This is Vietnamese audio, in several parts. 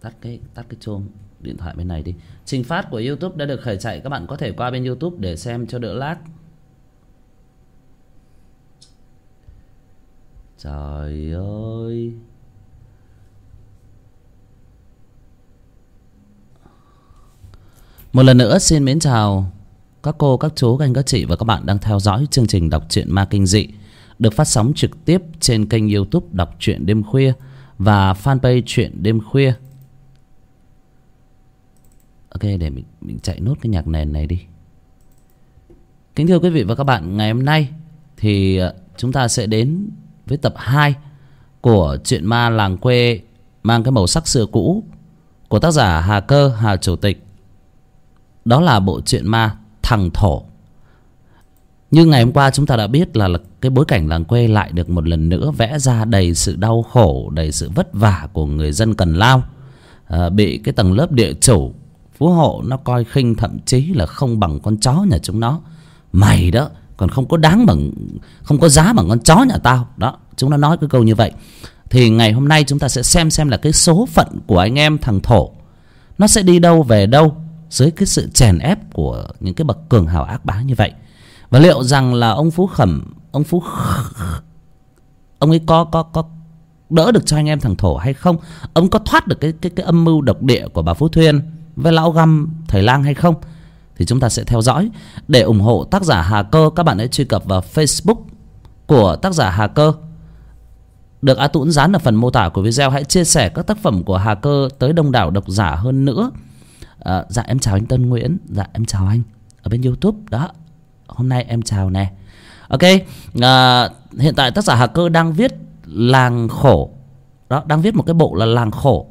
tắt cái tắt cái chuông điện thoại bên này đi. Trình phát của youtube đã được khởi chạy, các bạn có thể qua bên youtube để xem cho đỡ lag trời ơi. Một lần nữa, xin mến chào các cô, các chú, các anh, các chị và các bạn đang theo dõi chương trình đọc truyện ma kinh dị, được phát sóng trực tiếp trên kênh youtube đọc truyện đêm khuya và fanpage truyện đêm khuya ok để mình, mình chạy nốt cái nhạc nền này đi. Kính thưa quý vị và các bạn ngày hôm nay thì ờ, chúng ta sẽ đến với tập 2 của truyện ma làng quê mang cái màu sắc xưa cũ của tác giả Hà Cơ Hà Chủ tịch. Đó là bộ truyện ma thằng thổ. Như ngày hôm qua chúng ta đã biết là, là cái bối cảnh làng quê lại được một lần nữa vẽ ra đầy sự đau khổ đầy sự vất vả của người dân cần lao à, bị cái tầng lớp địa chủ phú hộ nó coi khinh thậm chí là không bằng con chó nhà chúng nó. Mày đó, còn không có đáng bằng, không có giá bằng con chó nhà tao. Đó, chúng nó nói cái câu như vậy. Thì ngày hôm nay chúng ta sẽ xem xem là cái số phận của anh em thằng thổ. Nó sẽ đi đâu, về đâu, dưới cái sự chèn ép của những cái bậc cường hào ác bá như vậy. Và liệu rằng là ông phú khẩm, ông phú ông ấy có có có đỡ được cho anh em thằng thổ hay không? Ông có thoát được cái cái cái âm mưu độc địa của bà phú thuyên? Với lão găm thầy lang hay không thì chúng ta sẽ theo dõi. Để ủng hộ tác giả hà cơ các bạn hãy truy cập vào facebook của tác giả hà cơ. Được a tũng dán ở phần mô tả của video hãy chia sẻ các tác phẩm của hà cơ tới đông đảo độc giả hơn nữa. À, dạ em chào anh tân nguyễn. Dạ em chào anh. Ở bên youtube đó. Hôm nay em chào nè. Ok à, hiện tại tác giả hà cơ đang viết làng khổ. Đó đang viết một cái bộ là làng khổ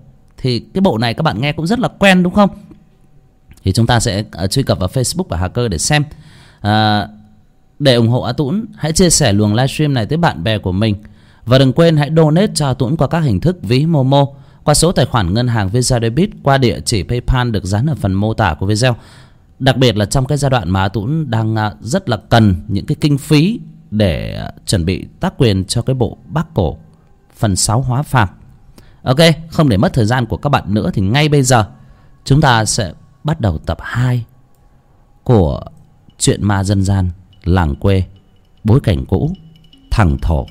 thì cái bộ này các bạn nghe cũng rất là quen đúng không? Thì chúng ta sẽ à, truy cập vào facebook và hacker để xem. À, để ủng hộ a tũng hãy chia sẻ luồng livestream này tới bạn bè của mình. Và đừng quên hãy donate cho a tũng qua các hình thức ví momo qua số tài khoản ngân hàng visa debit qua địa chỉ paypal được dán ở phần mô tả của video. Đặc biệt là trong cái giai đoạn mà a tũng đang à, rất là cần những cái kinh phí để à, chuẩn bị tác quyền cho cái bộ bác cổ phần sáu hóa phàm ok, không để mất thời gian của các bạn nữa thì ngay bây giờ chúng ta sẽ bắt đầu tập hai của chuyện ma dân gian làng quê, bối cảnh cũ, thằng thổ.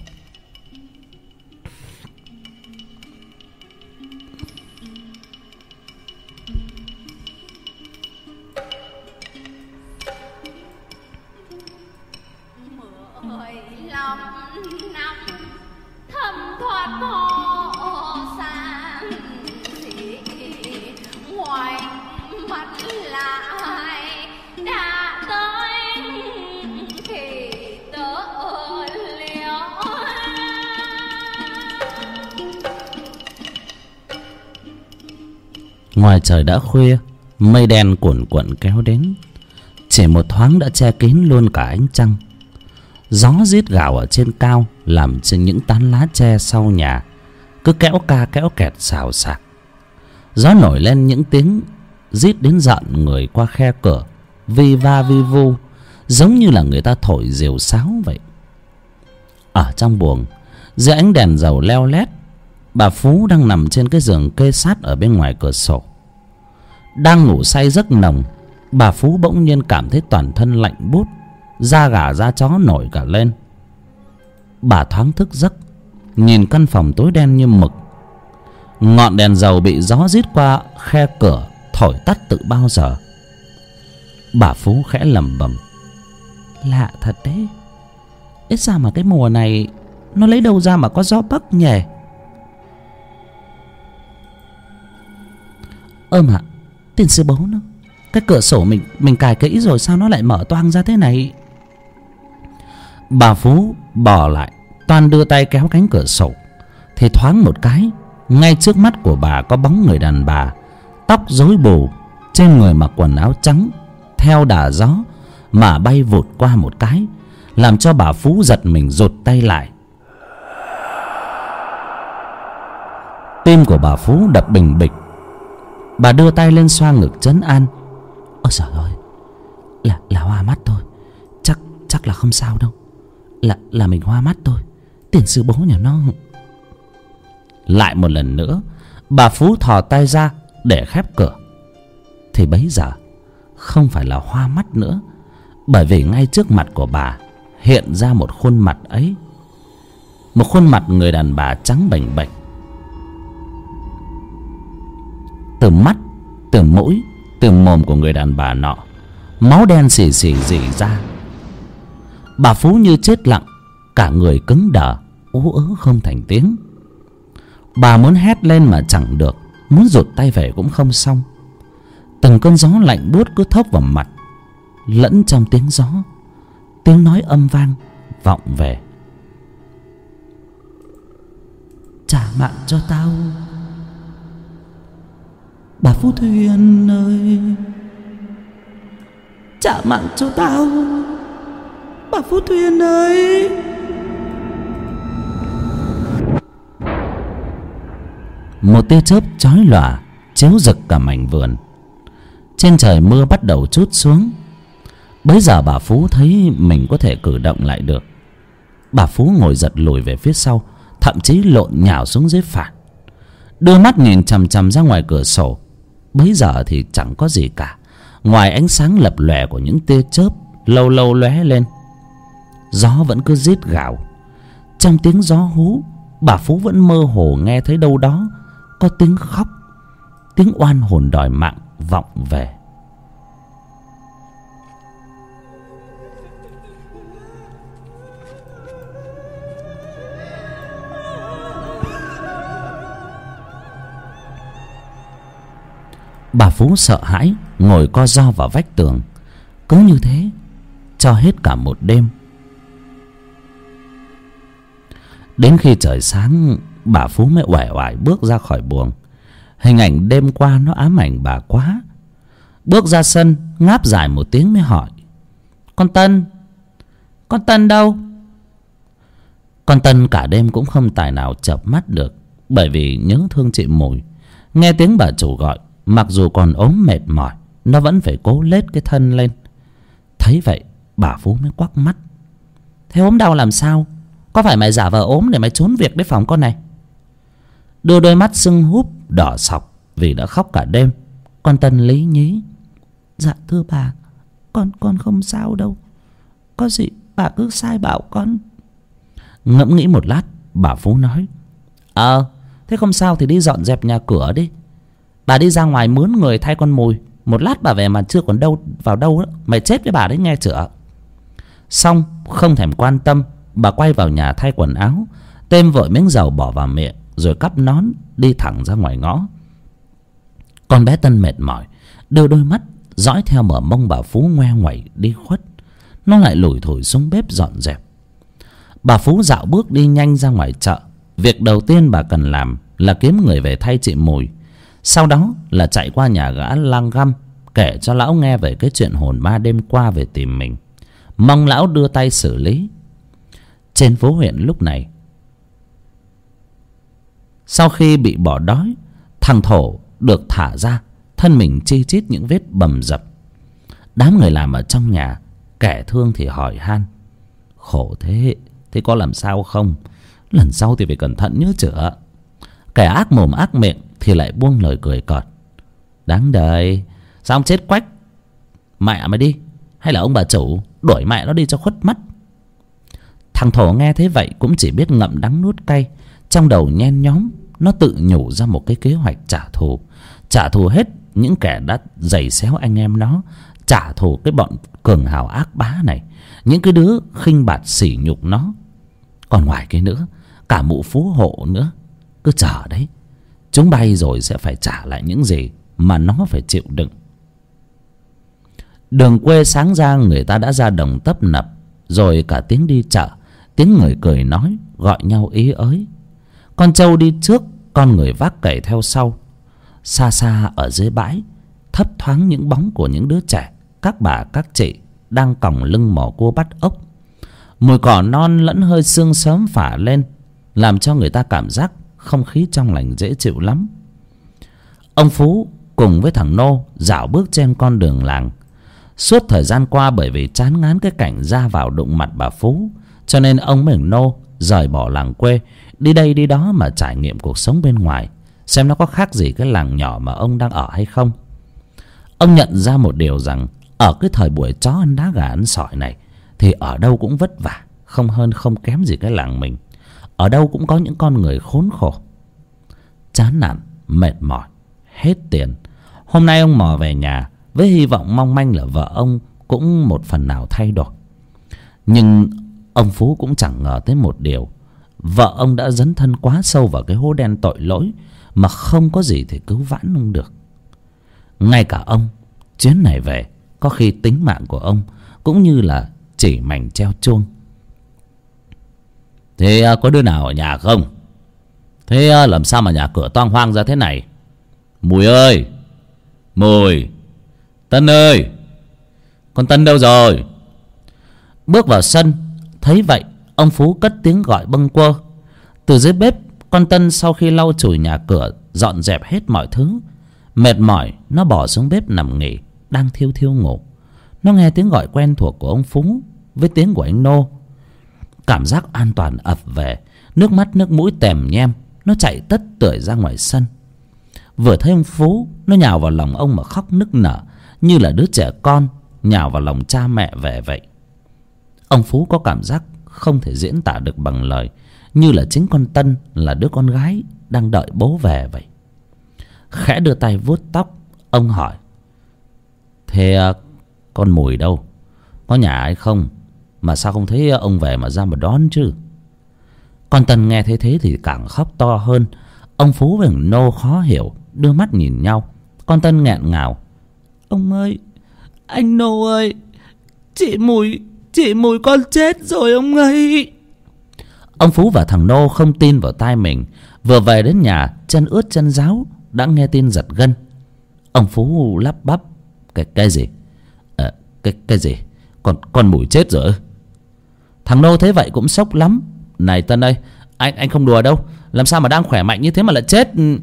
Mười lăm năm, thầm thoát ngoài trời đã khuya, mây đen cuồn cuộn kéo đến. Chỉ một thoáng đã che kín luôn cả ánh trăng. Gió rít gào ở trên cao làm trên những tán lá tre sau nhà cứ kéo ca kéo kẹt xào xạc. Gió nổi lên những tiếng rít đến giận người qua khe cửa, vi va vi vu, giống như là người ta thổi diều sáo vậy. Ở trong buồng, dưới ánh đèn dầu leo lét, bà phú đang nằm trên cái giường kê sát ở bên ngoài cửa sổ đang ngủ say giấc nồng bà phú bỗng nhiên cảm thấy toàn thân lạnh bút da gà da chó nổi cả lên. Bà thoáng thức giấc nhìn căn phòng tối đen như mực. Ngọn đèn dầu bị gió rít qua khe cửa thổi tắt từ bao giờ. Bà phú khẽ lẩm bẩm. Lạ thật đấy. Ít ra mà cái mùa này nó lấy đâu ra mà có gió bắc nhỉ? Ơ mà tiền sư bố nó. Cái cửa sổ mình mình cài kỹ rồi sao nó lại mở toang ra thế này? Bà phú bỏ lại toàn đưa tay kéo cánh cửa sổ. Thì thoáng một cái, ngay trước mắt của bà có bóng người đàn bà, tóc rối bù, trên người mặc quần áo trắng, theo đà gió, mà bay vụt qua một cái, làm cho bà phú giật mình rụt tay lại. Tim của bà phú đập bình bịch bà đưa tay lên xoa ngực chấn an. Ôi trời ơi, là là hoa mắt thôi chắc chắc là không sao đâu. Là là mình hoa mắt thôi tiền sư bố nhà nó. Lại một lần nữa, bà phú thò tay ra để khép cửa. Thì bấy giờ, không phải là hoa mắt nữa, bởi vì ngay trước mặt của bà hiện ra một khuôn mặt ấy. Một khuôn mặt người đàn bà trắng bềnh bệch. Từ mắt, từ mũi, từ mồm của người đàn bà nọ. Máu đen xì xì rỉ ra. Bà phú như chết lặng, cả người cứng đờ, ú ớ không thành tiếng. Bà muốn hét lên mà chẳng được, muốn rụt tay về cũng không xong. Từng cơn gió lạnh buốt cứ thốc vào mặt, lẫn trong tiếng gió. Tiếng nói âm vang, vọng về. Trả mạng cho tao bà phú thuyền ơi, trả mạng cho tao. Bà phú thuyền ơi. Một tia chớp chói lòa chiếu rực cả mảnh vườn. Trên trời mưa bắt đầu chút xuống. Bấy giờ bà phú thấy mình có thể cử động lại được. Bà phú ngồi giật lùi về phía sau, thậm chí lộn nhào xuống dưới phản đưa mắt nhìn chằm chằm ra ngoài cửa sổ bấy giờ thì chẳng có gì cả. Ngoài ánh sáng lập lòe của những tia chớp lâu lâu lóe lên, gió vẫn cứ rít gào. Trong tiếng gió hú, bà phú vẫn mơ hồ nghe thấy đâu đó có tiếng khóc, tiếng oan hồn đòi mạng vọng về. Bà phú sợ hãi, ngồi co do vào vách tường. Cứ như thế, cho hết cả một đêm. Đến khi trời sáng, bà phú mới uể oải bước ra khỏi buồng. Hình ảnh đêm qua nó ám ảnh bà quá. Bước ra sân, ngáp dài một tiếng mới hỏi, con tân con tân đâu? Con tân cả đêm cũng không tài nào chợp mắt được, bởi vì nhớ thương chị mùi. Nghe tiếng bà chủ gọi mặc dù còn ốm mệt mỏi, nó vẫn phải cố lết cái thân lên. Thấy vậy, bà phú mới quắc mắt. Thế ốm đau làm sao? Có phải mày giả vờ ốm để mày trốn việc đến phòng con này? Đưa đôi mắt sưng húp, đỏ sọc vì đã khóc cả đêm. Con tân lý nhí dạ thưa bà, con con không sao đâu. Có gì bà cứ sai bảo con. Ngẫm nghĩ một lát, bà phú nói ờ thế không sao thì đi dọn dẹp nhà cửa đi bà đi ra ngoài mướn người thay con mùi một lát bà về mà chưa còn đâu vào đâu đó, mày chết với bà đấy nghe chửa xong không thèm quan tâm bà quay vào nhà thay quần áo. Têm vội miếng dầu bỏ vào miệng rồi cắp nón đi thẳng ra ngoài ngõ. Con bé tân mệt mỏi đưa đôi mắt dõi theo mở mông bà phú ngoe ngoảy đi khuất. Nó lại lủi thủi xuống bếp dọn dẹp. Bà phú dạo bước đi nhanh ra ngoài chợ. Việc đầu tiên bà cần làm là kiếm người về thay chị mùi sau đó là chạy qua nhà gã lang găm, kể cho lão nghe về cái chuyện hồn ma đêm qua về tìm mình. Mong lão đưa tay xử lý. Trên phố huyện lúc này, sau khi bị bỏ đói, thằng thổ được thả ra, thân mình chi chít những vết bầm dập. Đám người làm ở trong nhà kẻ thương thì hỏi han, khổ thế thế có làm sao không? Lần sau thì phải cẩn thận nhớ chữa. Kẻ ác mồm ác miệng thì lại buông lời cười cợt. Đáng đời. Sao ông chết quách? Mẹ mày đi. Hay là ông bà chủ đuổi mẹ nó đi cho khuất mắt? Thằng thổ nghe thế vậy cũng chỉ biết ngậm đắng nuốt cay. Trong đầu nhen nhóm, nó tự nhủ ra một cái kế hoạch trả thù. Trả thù hết những kẻ đã giày xéo anh em nó. Trả thù cái bọn cường hào ác bá này. Những cái đứa khinh bạt sỉ nhục nó. Còn ngoài cái nữa, cả mụ phú hộ nữa. Cứ chờ đấy chúng bay rồi sẽ phải trả lại những gì mà nó phải chịu đựng. Đường quê sáng ra, người ta đã ra đồng tấp nập, rồi cả tiếng đi chợ, tiếng người cười nói, gọi nhau ý ới. Con trâu đi trước, con người vác cày theo sau. Xa xa ở dưới bãi, thấp thoáng những bóng của những đứa trẻ, các bà, các chị đang còng lưng mò cua bắt ốc. Mùi cỏ non lẫn hơi sương sớm phả lên, làm cho người ta cảm giác không khí trong lành dễ chịu lắm. Ông phú cùng với thằng nô dạo bước trên con đường làng. Suốt thời gian qua bởi vì chán ngán cái cảnh ra vào đụng mặt bà phú, cho nên ông mừng nô rời bỏ làng quê, đi đây đi đó mà trải nghiệm cuộc sống bên ngoài, xem nó có khác gì cái làng nhỏ mà ông đang ở hay không. Ông nhận ra một điều rằng ở cái thời buổi chó ăn đá gà ăn sỏi này thì ở đâu cũng vất vả, không hơn không kém gì cái làng mình ở đâu cũng có những con người khốn khổ. Chán nản, mệt mỏi, hết tiền. Hôm nay ông mò về nhà với hy vọng mong manh là vợ ông cũng một phần nào thay đổi. Nhưng ông phú cũng chẳng ngờ tới một điều. Vợ ông đã dấn thân quá sâu vào cái hố đen tội lỗi mà không có gì thể cứu vãn ông được. Ngay cả ông, chuyến này về, có khi tính mạng của ông cũng như là chỉ mảnh treo chuông thế à, có đứa nào ở nhà không? Thế à, làm sao mà nhà cửa toang hoang ra thế này? Mùi ơi! Mùi! Tân ơi! Con tân đâu rồi? Bước vào sân, thấy vậy, ông phú cất tiếng gọi bâng quơ. Từ dưới bếp, con tân sau khi lau chùi nhà cửa, dọn dẹp hết mọi thứ, mệt mỏi, nó bỏ xuống bếp nằm nghỉ, đang thiêu thiêu ngủ. Nó nghe tiếng gọi quen thuộc của ông phú với tiếng của anh nô cảm giác an toàn ập về. Nước mắt, nước mũi tèm nhem, nó chạy tất tưởi ra ngoài sân. Vừa thấy ông phú, nó nhào vào lòng ông mà khóc nức nở, như là đứa trẻ con nhào vào lòng cha mẹ về vậy. Ông phú có cảm giác không thể diễn tả được bằng lời, như là chính con tân là đứa con gái đang đợi bố về vậy. Khẽ đưa tay vuốt tóc, ông hỏi, thế à, con mùi đâu? Có nhà ai không? Mà sao không thấy ông về mà ra mà đón chứ? Con tân nghe thấy thế thì càng khóc to hơn. Ông phú và nô khó hiểu đưa mắt nhìn nhau. Con tân nghẹn ngào. Ông ơi anh nô ơi chị mùi chị mùi con chết rồi ông ơi. Ông phú và thằng nô không tin vào tai mình. Vừa về đến nhà chân ướt chân ráo đã nghe tin giật gân. Ông phú lắp bắp cái cái gì? À, cái cái gì? Con con mùi chết rồi thằng nô thấy vậy cũng sốc lắm. Này tân ơi, anh anh không đùa đâu. Làm sao mà đang khỏe mạnh như thế mà lại chết? Ừ.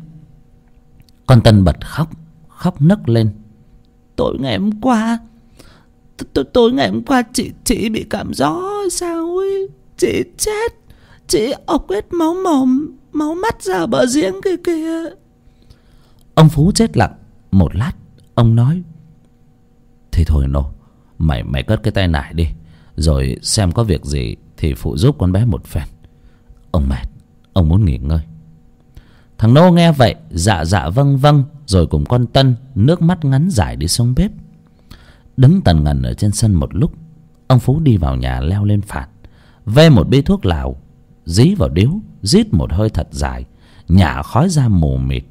Con tân bật khóc khóc nấc lên. Tối ngày hôm qua tối ngày hôm qua chị chị bị cảm gió sao ấy? Chị chết, chị ọc hết máu mồm, máu mắt ra bờ giếng kia kìa. Ông phú chết lặng. Một lát, ông nói, thì thôi nô, mày mày cất cái tay nải đi rồi xem có việc gì thì phụ giúp con bé một phen. Ông mệt, ông muốn nghỉ ngơi. Thằng nô nghe vậy dạ dạ vâng vâng rồi cùng con tân nước mắt ngắn dài đi xuống bếp. Đứng tần ngần ở trên sân một lúc, ông phú đi vào nhà leo lên phạt ve một bê thuốc lào, dí vào điếu, rít một hơi thật dài, nhả khói ra mù mịt.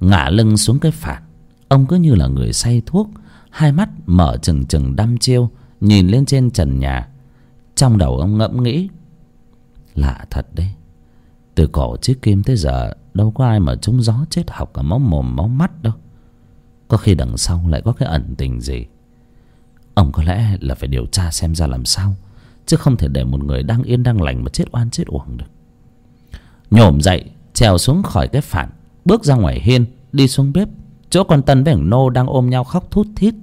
Ngả lưng xuống cái phạt, ông cứ như là người say thuốc, hai mắt mở trừng trừng đăm chiêu nhìn lên trên trần nhà, trong đầu ông ngẫm nghĩ, lạ thật đấy, từ cổ chiếc kim tới giờ đâu có ai mà trúng gió chết học cả máu mồm máu mắt đâu. Có khi đằng sau lại có cái ẩn tình gì. Ông có lẽ là phải điều tra xem ra làm sao, chứ không thể để một người đang yên đang lành mà chết oan chết uổng được. Nhổm dậy, trèo xuống khỏi cái phản, bước ra ngoài hiên, đi xuống bếp, chỗ con tân với thằng nô đang ôm nhau khóc thút thít.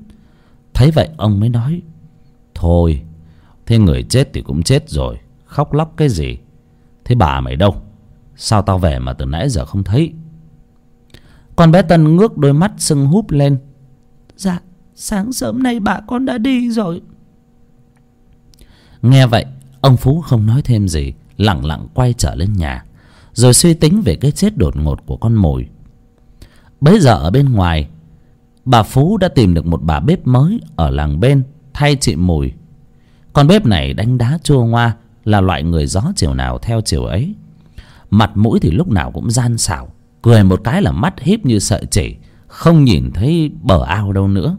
Thấy vậy ông mới nói thôi. Thế người chết thì cũng chết rồi, khóc lóc cái gì? Thế bà mày đâu? Sao tao về mà từ nãy giờ không thấy? Con bé tân ngước đôi mắt sưng húp lên. Dạ sáng sớm nay bà con đã đi rồi. Nghe vậy, ông phú không nói thêm gì lẳng lặng quay trở lên nhà, rồi suy tính về cái chết đột ngột của con mồi. Bấy giờ ở bên ngoài, bà phú đã tìm được một bà bếp mới ở làng bên thay chị mùi. Con bếp này đánh đá chua ngoa, là loại người gió chiều nào theo chiều ấy. Mặt mũi thì lúc nào cũng gian xảo, cười một cái là mắt híp như sợi chỉ, không nhìn thấy bờ ao đâu nữa.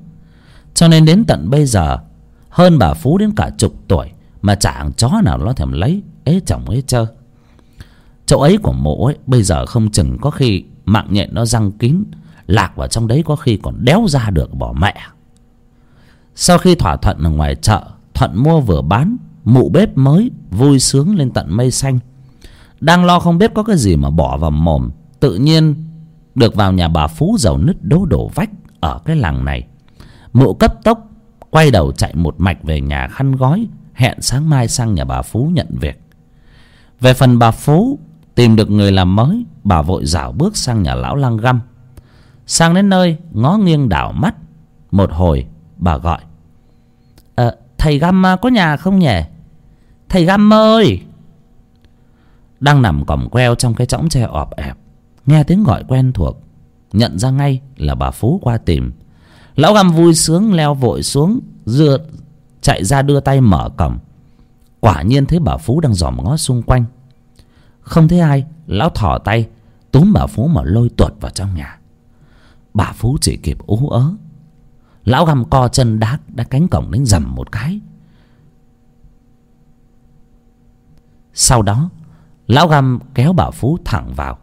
Cho nên đến tận bây giờ, hơn bà phú đến cả chục tuổi mà chẳng chó nào nó thèm lấy, ế chồng ế chơ. Chỗ ấy của mộ ấy, bây giờ không chừng có khi mạng nhện nó răng kín, lạc vào trong đấy có khi còn đéo ra được bỏ mẹ sau khi thỏa thuận ở ngoài chợ, thuận mua vừa bán, mụ bếp mới vui sướng lên tận mây xanh. Đang lo không biết có cái gì mà bỏ vào mồm, tự nhiên được vào nhà bà phú giàu nứt đố đổ vách ở cái làng này. Mụ cấp tốc quay đầu chạy một mạch về nhà khăn gói, hẹn sáng mai sang nhà bà phú nhận việc. Về phần bà phú, tìm được người làm mới, bà vội rảo bước sang nhà lão lang găm. Sang đến nơi, ngó nghiêng đảo mắt, một hồi, bà gọi thầy găm có nhà không nhỉ? Thầy găm ơi! Đang nằm còm queo trong cái chõng tre ọp ẹp nghe tiếng gọi quen thuộc nhận ra ngay là bà phú qua tìm. Lão găm vui sướng leo vội xuống dựa, chạy ra đưa tay mở cổng quả nhiên thấy bà phú đang dòm ngó xung quanh. Không thấy ai lão thỏ tay túm bà phú mà lôi tuột vào trong nhà. Bà phú chỉ kịp ú ớ lão găm co chân đá đã cánh cổng đánh dầm một cái. Sau đó, lão găm kéo bà phú thẳng vào.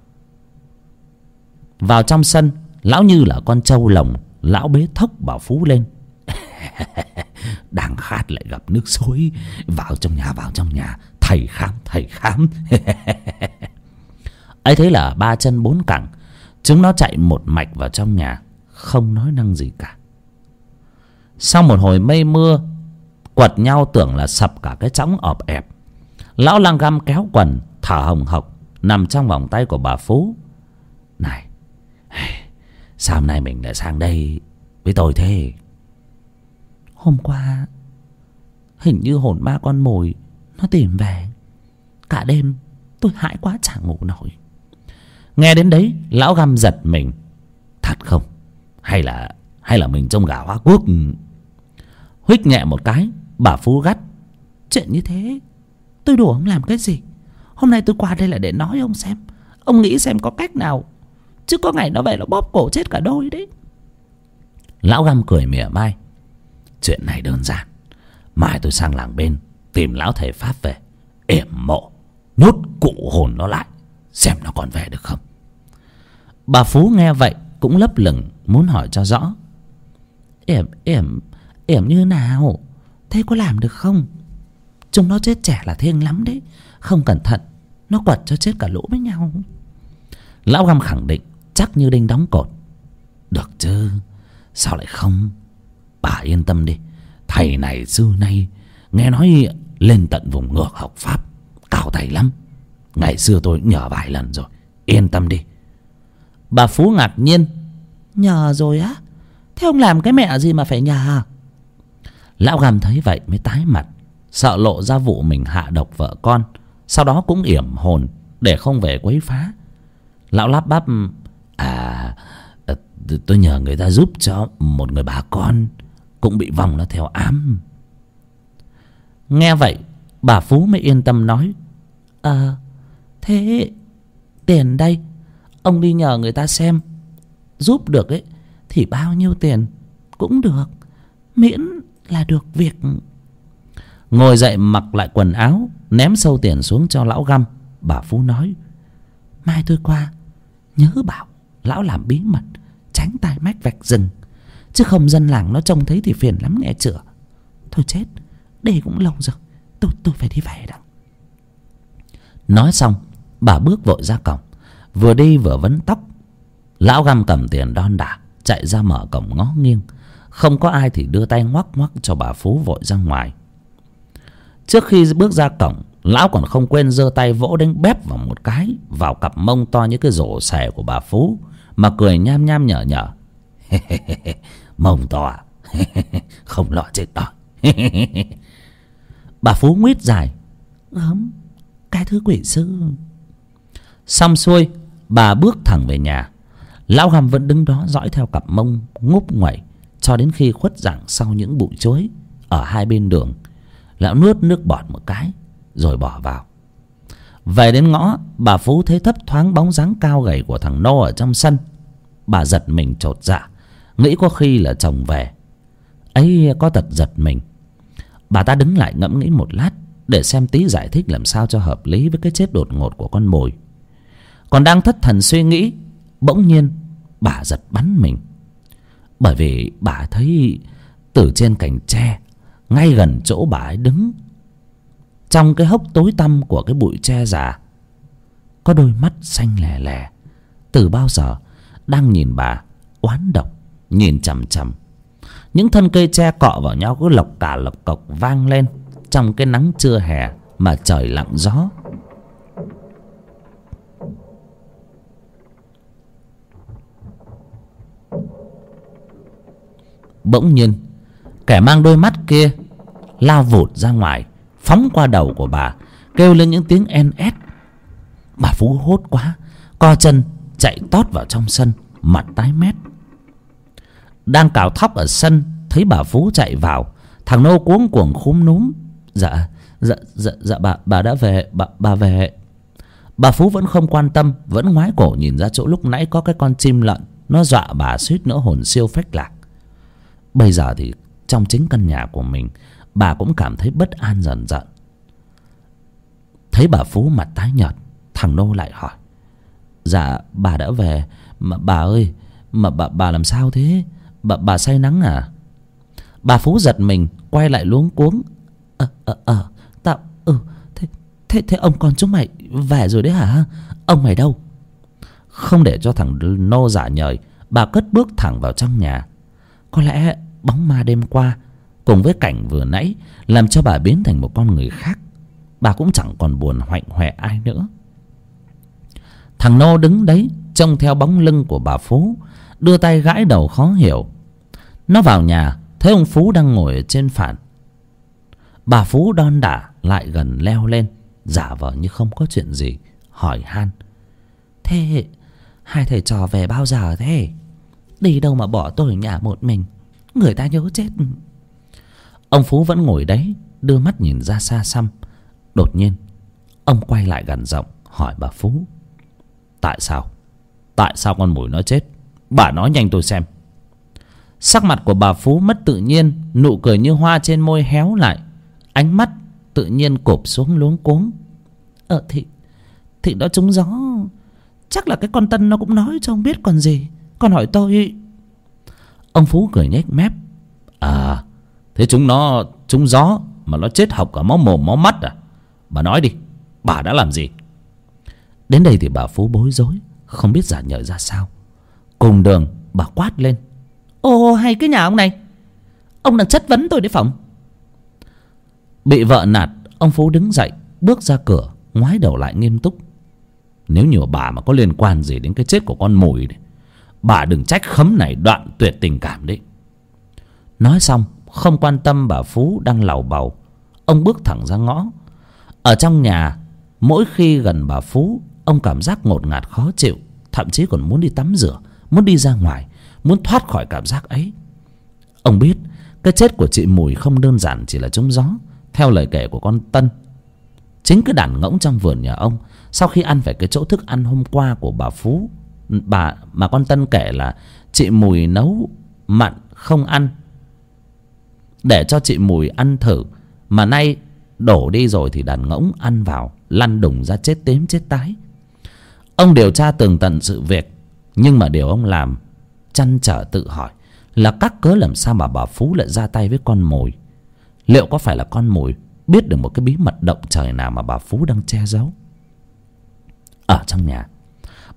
Vào trong sân, lão như là con trâu lồng, lão bế thốc bà phú lên. Đang khát lại gặp nước suối. Vào trong nhà, vào trong nhà. Thầy khám thầy khám. Ấy thế là ba chân bốn cẳng. Chúng nó chạy một mạch vào trong nhà, không nói năng gì cả sau một hồi mây mưa, quật nhau tưởng là sập cả cái chõng ọp ẹp. Lão lang găm kéo quần, thở hồng hộc, nằm trong vòng tay của bà phú. Này, sao hôm nay mình lại sang đây với tôi thế? Hôm qua, hình như hồn ma con mồi nó tìm về. Cả đêm, tôi hãi quá chẳng ngủ nổi. Nghe đến đấy, lão găm giật mình. Thật không? Hay là hay là mình trông gà hoa quốc? Ừ. Huých nhẹ một cái, bà phú gắt. Chuyện như thế, tôi đùa ông làm cái gì? Hôm nay tôi qua đây là để nói ông xem. Ông nghĩ xem có cách nào. Chứ có ngày nó về nó bóp cổ chết cả đôi đấy. Lão găm cười mỉa mai. Chuyện này đơn giản. Mai tôi sang làng bên, tìm lão thầy pháp về. Yểm mộ, nhốt cụ hồn nó lại, xem nó còn về được không. Bà phú nghe vậy cũng lấp lửng, muốn hỏi cho rõ yểm yểm yểm như nào? Thế có làm được không? Chúng nó chết trẻ là thiêng lắm đấy. Không cẩn thận, nó quật cho chết cả lũ với nhau. Lão găm khẳng định, chắc như đinh đóng cột. Được chứ, sao lại không? Bà yên tâm đi. Thầy này xưa nay, nghe nói lên tận vùng ngược học pháp, cao tay lắm. Ngày xưa tôi nhờ vài lần rồi. Yên tâm đi. Bà phú ngạc nhiên. Nhờ rồi á? Thế ông làm cái mẹ gì mà phải nhà à? lão găm thấy vậy mới tái mặt, sợ lộ ra vụ mình hạ độc vợ con, sau đó cũng yểm hồn để không về quấy phá. Lão lắp bắp à ờ, tôi nhờ người ta giúp cho một người bà con cũng bị vòng nó theo ám. Nghe vậy, bà phú mới yên tâm nói ờ thế tiền đây, ông đi nhờ người ta xem, giúp được ấy thì bao nhiêu tiền cũng được, miễn là được việc. Ngồi dậy mặc lại quần áo, ném sâu tiền xuống cho lão găm. Bà phú nói, mai tôi qua, nhớ bảo lão làm bí mật, tránh tai mách vạch rừng. Chứ không dân làng nó trông thấy thì phiền lắm nghe chửa. Thôi chết đây cũng lâu rồi, tôi tôi phải đi về đã. Nói xong, bà bước vội ra cổng. Vừa đi vừa vấn tóc. Lão găm cầm tiền đon đả chạy ra mở cổng ngó nghiêng. Không có ai thì đưa tay ngoắc ngoắc cho bà phú vội ra ngoài. Trước khi bước ra cổng, lão còn không quên giơ tay vỗ đánh bép vào một cái, vào cặp mông to như cái rổ xẻ của bà phú, mà cười nham nham nhở nhở. Mông to à? không lo chết đói bà phú nguyết dài. Gớm cái thứ quỷ sư. Xong xuôi, bà bước thẳng về nhà lão hàm vẫn đứng đó dõi theo cặp mông ngúp ngoẩy cho đến khi khuất dạng sau những bụi chuối ở hai bên đường. Lão nuốt nước bọt một cái, rồi bỏ vào. Về đến ngõ, bà phú thấy thấp thoáng bóng dáng cao gầy của thằng nô ở trong sân. Bà giật mình chột dạ nghĩ có khi là chồng về. Ấy, có tật giật mình. Bà ta đứng lại ngẫm nghĩ một lát, để xem tí giải thích làm sao cho hợp lý với cái chết đột ngột của con mồi. Còn đang thất thần suy nghĩ, bỗng nhiên bà giật bắn mình. Bởi vì bà thấy từ trên cành tre, ngay gần chỗ bà ấy đứng, trong cái hốc tối tăm của cái bụi tre già, có đôi mắt xanh lè lè. Từ bao giờ đang nhìn bà oán độc, nhìn chằm chằm. Những thân cây tre cọ vào nhau cứ lộc cả lộc cộc vang lên trong cái nắng trưa hè mà trời lặng gió. Bỗng nhiên, kẻ mang đôi mắt kia lao vụt ra ngoài, phóng qua đầu của bà, kêu lên những tiếng en ét. Bà phú hốt quá, co chân, chạy tót vào trong sân, mặt tái mét. Đang cào thóc ở sân, thấy bà phú chạy vào, thằng nô cuống cuồng khúm núm. Dạ dạ dạ dạ bà bà đã về, bà bà về. Bà phú vẫn không quan tâm, vẫn ngoái cổ nhìn ra chỗ lúc nãy có cái con chim lợn, nó dọa bà suýt nữa hồn siêu phách lạc bây giờ thì trong chính căn nhà của mình, bà cũng cảm thấy bất an dần dần. Thấy bà phú mặt tái nhợt, thằng nô lại hỏi dạ bà đã về, mà bà ơi, mà bà bà làm sao thế? Bà bà say nắng à? Bà phú giật mình, quay lại luống cuống ờ ờ ờ tao ừ thế thế thế ông con chúng mày về rồi đấy hả? Ông mày đâu? Không để cho thằng nô giả nhời, bà cất bước thẳng vào trong nhà. Có lẽ bóng ma đêm qua, cùng với cảnh vừa nãy, làm cho bà biến thành một con người khác. Bà cũng chẳng còn buồn hoạnh hoẹ ai nữa. Thằng nô đứng đấy, trông theo bóng lưng của bà phú, đưa tay gãi đầu khó hiểu. Nó vào nhà, thấy ông phú đang ngồi ở trên phản. Bà phú đon đả lại gần leo lên, giả vờ như không có chuyện gì, hỏi han. Thế, hai thầy trò về bao giờ thế? Đi đâu mà bỏ tôi ở nhà một mình? Người ta nhớ chết. Ông phú vẫn ngồi đấy, đưa mắt nhìn ra xa xăm. Đột nhiên, ông quay lại gần giọng hỏi bà phú. Tại sao? Tại sao con mùi nó chết? Bà nói nhanh tôi xem. Sắc mặt của bà phú mất tự nhiên, nụ cười như hoa trên môi héo lại. Ánh mắt tự nhiên cộp xuống luống cuống. Ờ thì thì nó trúng gió. Chắc là cái con tân nó cũng nói cho ông biết còn gì. Con hỏi tôi ông phú cười nhếch mép. À thế chúng nó trúng gió mà nó chết học cả máu mồm, máu mắt à? Bà nói đi, bà đã làm gì? Đến đây thì bà phú bối rối, không biết giả nhờ ra sao. Cùng đường, bà quát lên. Ồ hay cái nhà ông này. Ông đang chất vấn tôi đấy phòng bị vợ nạt, ông phú đứng dậy, bước ra cửa, ngoái đầu lại nghiêm túc. Nếu như bà mà có liên quan gì đến cái chết của con mùi này bà đừng trách khấm này đoạn tuyệt tình cảm đấy. Nói xong, không quan tâm bà phú đang lầu bầu, ông bước thẳng ra ngõ. Ở trong nhà, mỗi khi gần bà phú, ông cảm giác ngột ngạt khó chịu, thậm chí còn muốn đi tắm rửa, muốn đi ra ngoài, muốn thoát khỏi cảm giác ấy. Ông biết, cái chết của chị mùi không đơn giản chỉ là trúng gió, theo lời kể của con tân. Chính cái đàn ngỗng trong vườn nhà ông, sau khi ăn phải cái chỗ thức ăn hôm qua của bà phú bà mà con tân kể là chị mùi nấu mặn không ăn. Để cho chị mùi ăn thử, mà nay đổ đi rồi thì đàn ngỗng ăn vào, lăn đùng ra chết tím chết tái. Ông điều tra tường tận sự việc, nhưng mà điều ông làm, chăn trở tự hỏi là các cớ làm sao mà bà phú lại ra tay với con mồi liệu có phải là con mồi biết được một cái bí mật động trời nào mà bà phú đang che giấu? Ở trong nhà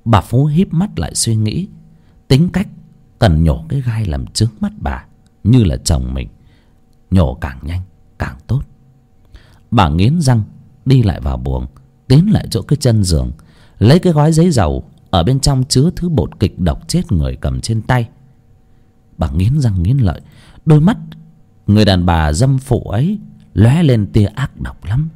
bà phú híp mắt lại suy nghĩ. Tính cách cần nhổ cái gai làm trướng mắt bà, như là chồng mình. Nhổ càng nhanh, càng tốt. Bà nghiến răng, đi lại vào buồng, tiến lại chỗ cái chân giường, lấy cái gói giấy dầu ở bên trong chứa thứ bột kịch độc chết người cầm trên tay. Bà nghiến răng nghiến lợi, đôi mắt người đàn bà dâm phụ ấy lóe lên tia ác độc lắm.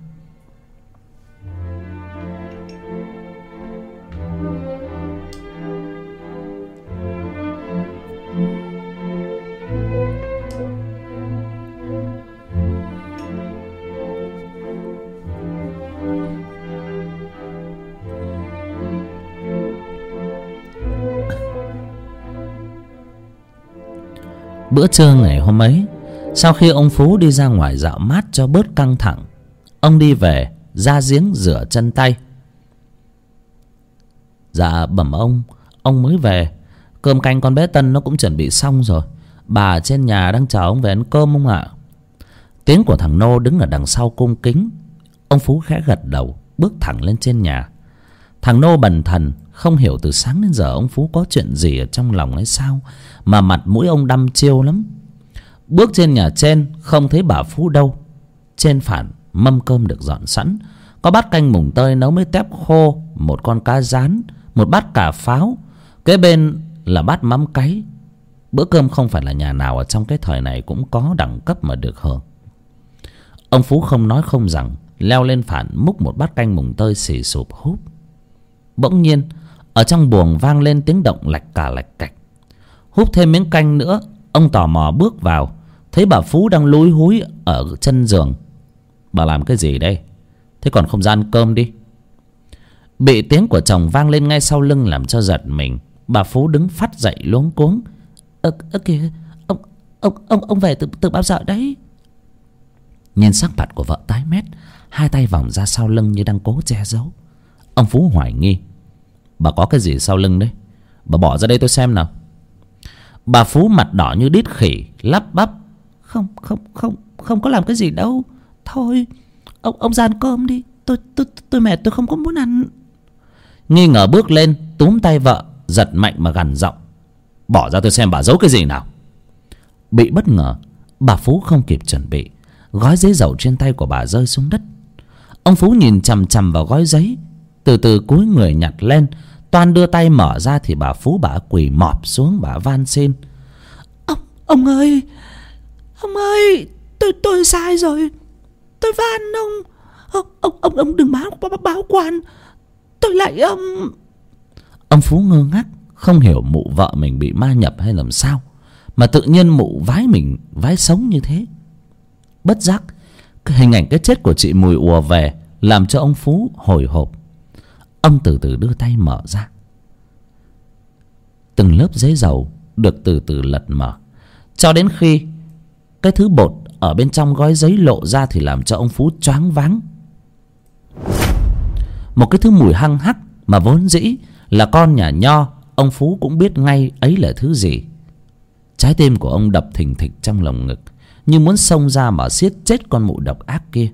Bữa trưa ngày hôm ấy, sau khi ông phú đi ra ngoài dạo mát cho bớt căng thẳng, ông đi về, ra giếng rửa chân tay. Dạ bẩm ông ông mới về. Cơm canh con bé tân nó cũng chuẩn bị xong rồi. Bà trên nhà đang chờ ông về ăn cơm ông ạ. Tiếng của thằng nô đứng ở đằng sau cung kính. Ông phú khẽ gật đầu, bước thẳng lên trên nhà. Thằng nô bần thần không hiểu từ sáng đến giờ ông phú có chuyện gì ở trong lòng hay sao? Mà mặt mũi ông đăm chiêu lắm. Bước trên nhà trên không thấy bà phú đâu. Trên phản, mâm cơm được dọn sẵn. Có bát canh mùng tơi nấu với tép khô, một con cá rán, một bát cà pháo. Kế bên là bát mắm cáy bữa cơm không phải là nhà nào ở trong cái thời này cũng có đẳng cấp mà được hưởng. Ông phú không nói không rằng, leo lên phản, múc một bát canh mùng tơi xì sụp húp. Bỗng nhiên ở trong buồng vang lên tiếng động lạch cả lạch cạch. Húp thêm miếng canh nữa, ông tò mò bước vào. Thấy bà phú đang lúi húi ở chân giường. Bà làm cái gì đây? Thế còn không gian cơm đi. Bị tiếng của chồng vang lên ngay sau lưng làm cho giật mình. Bà phú đứng phát dậy luống cuống. Ơ ơ kìa, ông ông ông ông về từ từ bao giờ đấy? Nhìn sắc mặt của vợ tái mét, hai tay vòng ra sau lưng như đang cố che giấu. Ông phú hoài nghi bà có cái gì sau lưng đấy? Bà bỏ ra đây tôi xem nào. Bà phú mặt đỏ như đít khỉ, lắp bắp. Không không không không có làm cái gì đâu. Thôi, ông ông gian cơm đi. Tôi tôi tôi mệt, tôi không có muốn ăn. Nghi ngờ bước lên, túm tay vợ, giật mạnh mà gằn giọng. Bỏ ra tôi xem bà giấu cái gì nào. Bị bất ngờ, bà phú không kịp chuẩn bị. Gói giấy dầu trên tay của bà rơi xuống đất. Ông phú nhìn chằm chằm vào gói giấy. Từ từ cúi người nhặt lên toan đưa tay mở ra thì bà phú bà quỳ mọp xuống bà van xin. Ông ông ơi ông ơi tôi tôi sai rồi. Tôi van ông. Ông ông ông, ông đừng báo báo, quan. Tôi lại ông. Ông phú ngơ ngác không hiểu mụ vợ mình bị ma nhập hay làm sao mà tự nhiên mụ vái mình vái sống như thế. Bất giác cái hình ảnh cái chết của chị mùi ùa về làm cho ông phú hồi hộp ông từ từ đưa tay mở ra. Từng lớp giấy dầu được từ từ lật mở, cho đến khi cái thứ bột ở bên trong gói giấy lộ ra thì làm cho ông phú choáng váng. Một cái thứ mùi hăng hắc mà vốn dĩ là con nhà nho, ông phú cũng biết ngay ấy là thứ gì. Trái tim của ông đập thình thịch trong lồng ngực, như muốn xông ra mà xiết chết con mụ độc ác kia.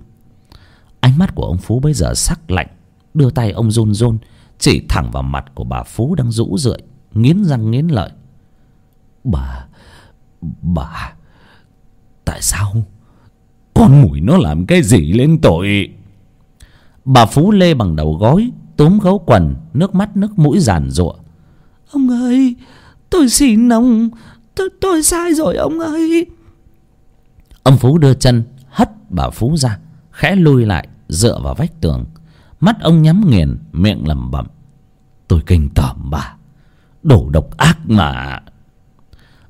Ánh mắt của ông phú bây giờ sắc lạnh đưa tay ông run run chỉ thẳng vào mặt của bà phú đang rũ rượi nghiến răng nghiến lợi. Bà bà tại sao? Con mùi nó làm cái gì lên tội? Bà phú lê bằng đầu gối túm gấu quần nước mắt nước mũi giàn giụa. Ông ơi tôi xin ông tôi, tôi sai rồi ông ơi. Ông phú đưa chân hất bà phú ra khẽ lui lại dựa vào vách tường mắt ông nhắm nghiền, miệng lẩm bẩm. Tôi kinh tởm bà. Đổ độc ác mà.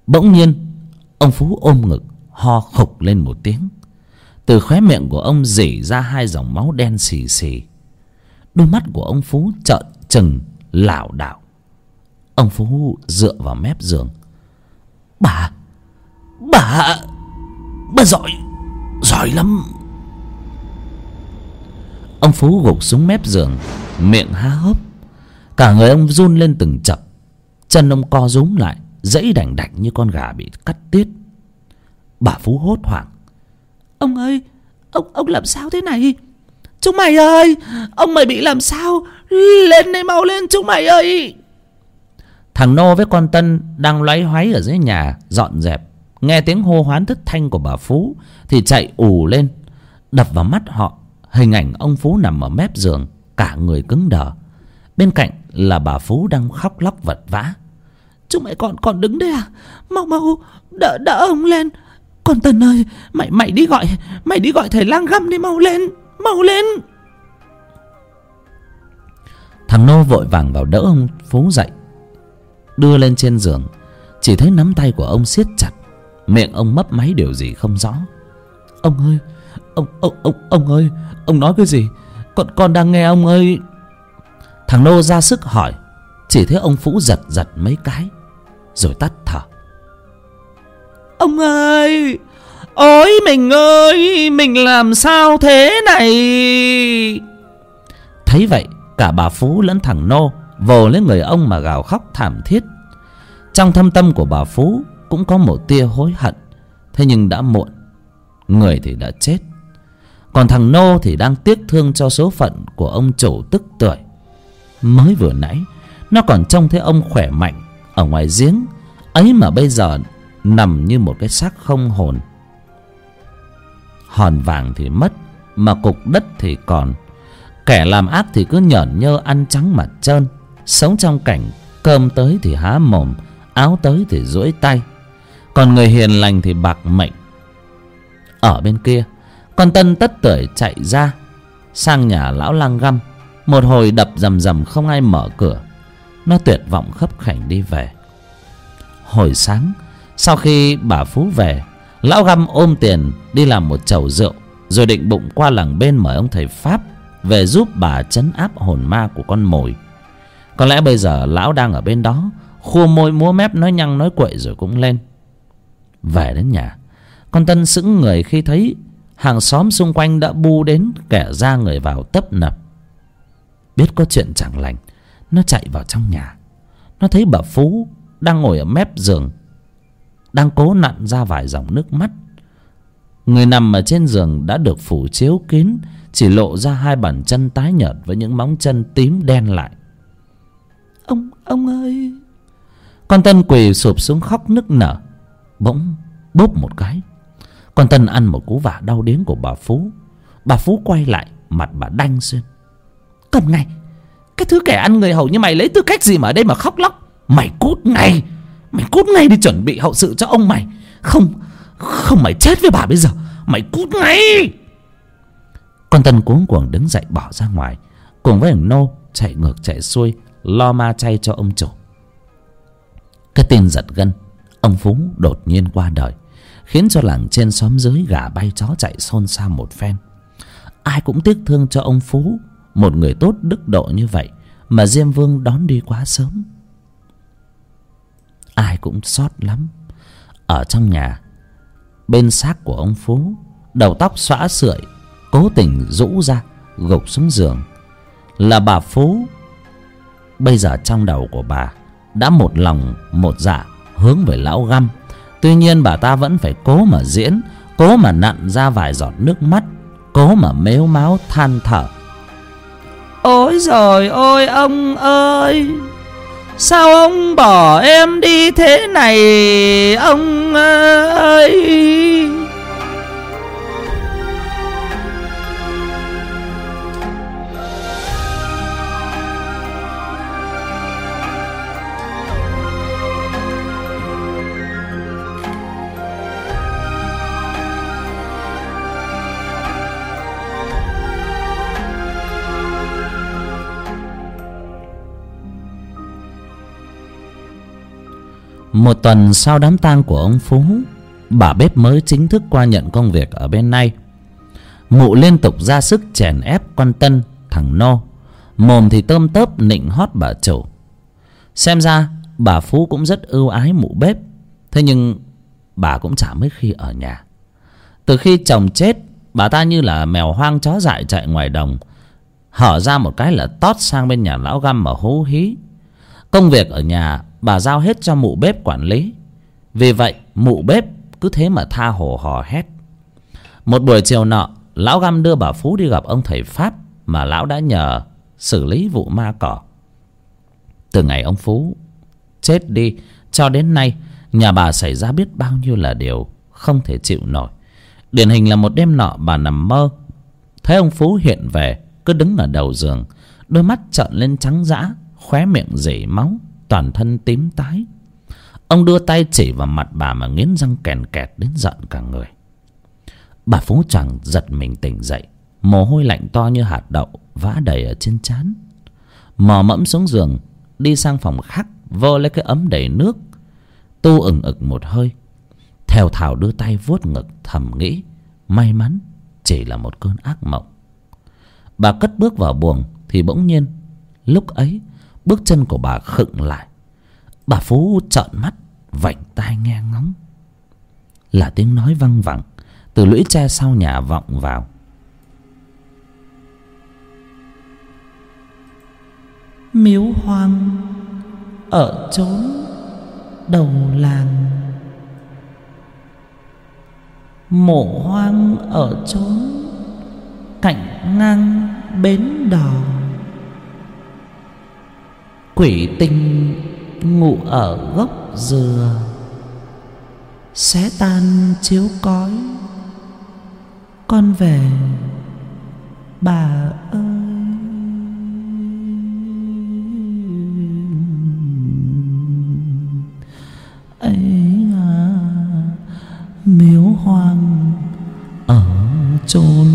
Bỗng nhiên, ông phú ôm ngực, ho khục lên một tiếng. Từ khóe miệng của ông rỉ ra hai dòng máu đen xì xì. Đôi mắt của ông phú trợn trừng, lảo đảo. Ông phú dựa vào mép giường. Bà bà bà giỏi giỏi lắm ông phú gục xuống mép giường miệng há hốc. Cả người ông run lên từng chập. Chân ông co rúm lại dãy đành đạch như con gà bị cắt tiết. Bà phú hốt hoảng. Ông ơi ông ông làm sao thế này? Chúng mày ơi ông mày bị làm sao? Lên đây mau lên chúng mày ơi! Thằng nô với con tân đang loáy hoáy ở dưới nhà dọn dẹp. Nghe tiếng hô hoán thất thanh của bà phú thì chạy ù lên đập vào mắt họ hình ảnh ông phú nằm ở mép giường, cả người cứng đờ. Bên cạnh là bà phú đang khóc lóc vật vã. Chúng mày còn còn đứng đây à? Mau mau, đỡ đỡ ông lên. Con tần ơi, mày mày đi gọi, mày đi gọi thầy lang găm đi, mau lên mau lên. Thằng nô vội vàng vào đỡ ông phú dậy. Đưa lên trên giường, chỉ thấy nắm tay của ông siết chặt. Miệng ông mấp máy điều gì không rõ. Ông ơi ông ông ông ông ơi, ông nói cái gì? Con con đang nghe ông ơi. Thằng nô ra sức hỏi, chỉ thấy ông phú giật giật mấy cái, rồi tắt thở. Ông ơi, ôi mình ơi, mình làm sao thế này? Thấy vậy, cả bà phú lẫn thằng nô vồ lấy người ông mà gào khóc thảm thiết. Trong thâm tâm của bà phú cũng có một tia hối hận, thế nhưng đã muộn, người thì đã chết còn thằng nô thì đang tiếc thương cho số phận của ông chủ tức tuổi. Mới vừa nãy, nó còn trông thấy ông khỏe mạnh ở ngoài giếng, ấy mà bây giờ nằm như một cái xác không hồn. Hòn vàng thì mất, mà cục đất thì còn. Kẻ làm ác thì cứ nhởn nhơ ăn trắng mặt trơn. Sống trong cảnh cơm tới thì há mồm, áo tới thì duỗi tay. Còn người hiền lành thì bạc mệnh. Ở bên kia con tân tất tưởi chạy ra, sang nhà lão lang găm. Một hồi đập rầm rầm, không ai mở cửa. Nó tuyệt vọng khấp khảnh đi về. Hồi sáng, sau khi bà phú về, lão găm ôm tiền đi làm một chầu rượu, rồi định bụng qua làng bên mời ông thầy pháp về giúp bà chấn áp hồn ma của con mồi. Có lẽ bây giờ lão đang ở bên đó, khua môi múa mép nói nhăng nói quậy rồi cũng lên. Về đến nhà, con tân sững người khi thấy hàng xóm xung quanh đã bu đến kẻ ra người vào tấp nập. Biết có chuyện chẳng lành nó chạy vào trong nhà. Nó thấy bà phú đang ngồi ở mép giường đang cố nặn ra vài dòng nước mắt. Người nằm ở trên giường đã được phủ chiếu kín chỉ lộ ra hai bàn chân tái nhợt với những móng chân tím đen lại. Ông ông ơi! Con tân quỳ sụp xuống khóc nức nở bỗng bốp một cái con tân ăn một cú vả đau đớn của bà phú. Bà phú quay lại, mặt bà đanh xuyên. Cầm ngay, cái thứ kẻ ăn người hầu như mày lấy tư cách gì mà ở đây mà khóc lóc? Mày cút ngay, mày cút ngay đi chuẩn bị hậu sự cho ông mày. Không không, mày chết với bà bây giờ, mày cút ngay. Con tân cuống cuồng đứng dậy bỏ ra ngoài. Cùng với thằng nô, chạy ngược, chạy xuôi, lo ma chay cho ông chủ. Cái tin giật gân, ông phú đột nhiên qua đời khiến cho làng trên xóm dưới gà bay chó chạy xôn xao một phen. Ai cũng tiếc thương cho ông phú, một người tốt đức độ như vậy mà diêm vương đón đi quá sớm. Ai cũng xót lắm. Ở trong nhà, bên xác của ông phú, đầu tóc xõa sưởi, cố tình rũ ra, gục xuống giường. Là bà phú, bây giờ trong đầu của bà đã một lòng, một dạ hướng về lão găm tuy nhiên bà ta vẫn phải cố mà diễn, cố mà nặn ra vài giọt nước mắt, cố mà mếu máo than thở. Ôi rồi ôi ông ơi! Sao ông bỏ em đi thế này, ông ơi? Một tuần sau đám tang của ông phú, bà bếp mới chính thức qua nhận công việc ở bên này. Mụ liên tục ra sức chèn ép con tân, thằng nô. Mồm thì tôm tớp, nịnh hót bà chủ. Xem ra, bà phú cũng rất ưu ái mụ bếp. Thế nhưng, bà cũng chả mấy khi ở nhà. Từ khi chồng chết, bà ta như là mèo hoang chó dại chạy ngoài đồng. Hở ra một cái là tót sang bên nhà lão găm mà hú hí. Công việc ở nhà bà giao hết cho mụ bếp quản lý. Vì vậy, mụ bếp cứ thế mà tha hồ hò hét. Một buổi chiều nọ, lão găm đưa bà phú đi gặp ông thầy pháp mà lão đã nhờ xử lý vụ ma cỏ. Từ ngày ông phú chết đi cho đến nay, nhà bà xảy ra biết bao nhiêu là điều không thể chịu nổi. Điển hình là một đêm nọ, bà nằm mơ. Thấy ông phú hiện về, cứ đứng ở đầu giường, đôi mắt trợn lên trắng dã, khóe miệng rỉ máu toàn thân tím tái. Ông đưa tay chỉ vào mặt bà mà nghiến răng kèn kẹt đến giận cả người. Bà phú choàng giật mình tỉnh dậy, mồ hôi lạnh to như hạt đậu vã đầy ở trên trán. Mò mẫm xuống giường, đi sang phòng khác, vơ lấy cái ấm đầy nước. Tu ừng ực một hơi thèo thào đưa tay vuốt ngực, thầm nghĩ, may mắn chỉ là một cơn ác mộng. Bà cất bước vào buồng thì bỗng nhiên, lúc ấy bước chân của bà khựng lại. Bà phú trợn mắt, vảnh tai nghe ngóng. Là tiếng nói văng vẳng từ lũy tre sau nhà vọng vào. Miếu hoang ở chốn đầu làng. Mộ hoang ở chốn cạnh ngang bến đò quỷ tinh ngủ ở gốc dừa. Xé tan chiếu cói con về bà ơi. Ấy à, miếu hoang ở chốn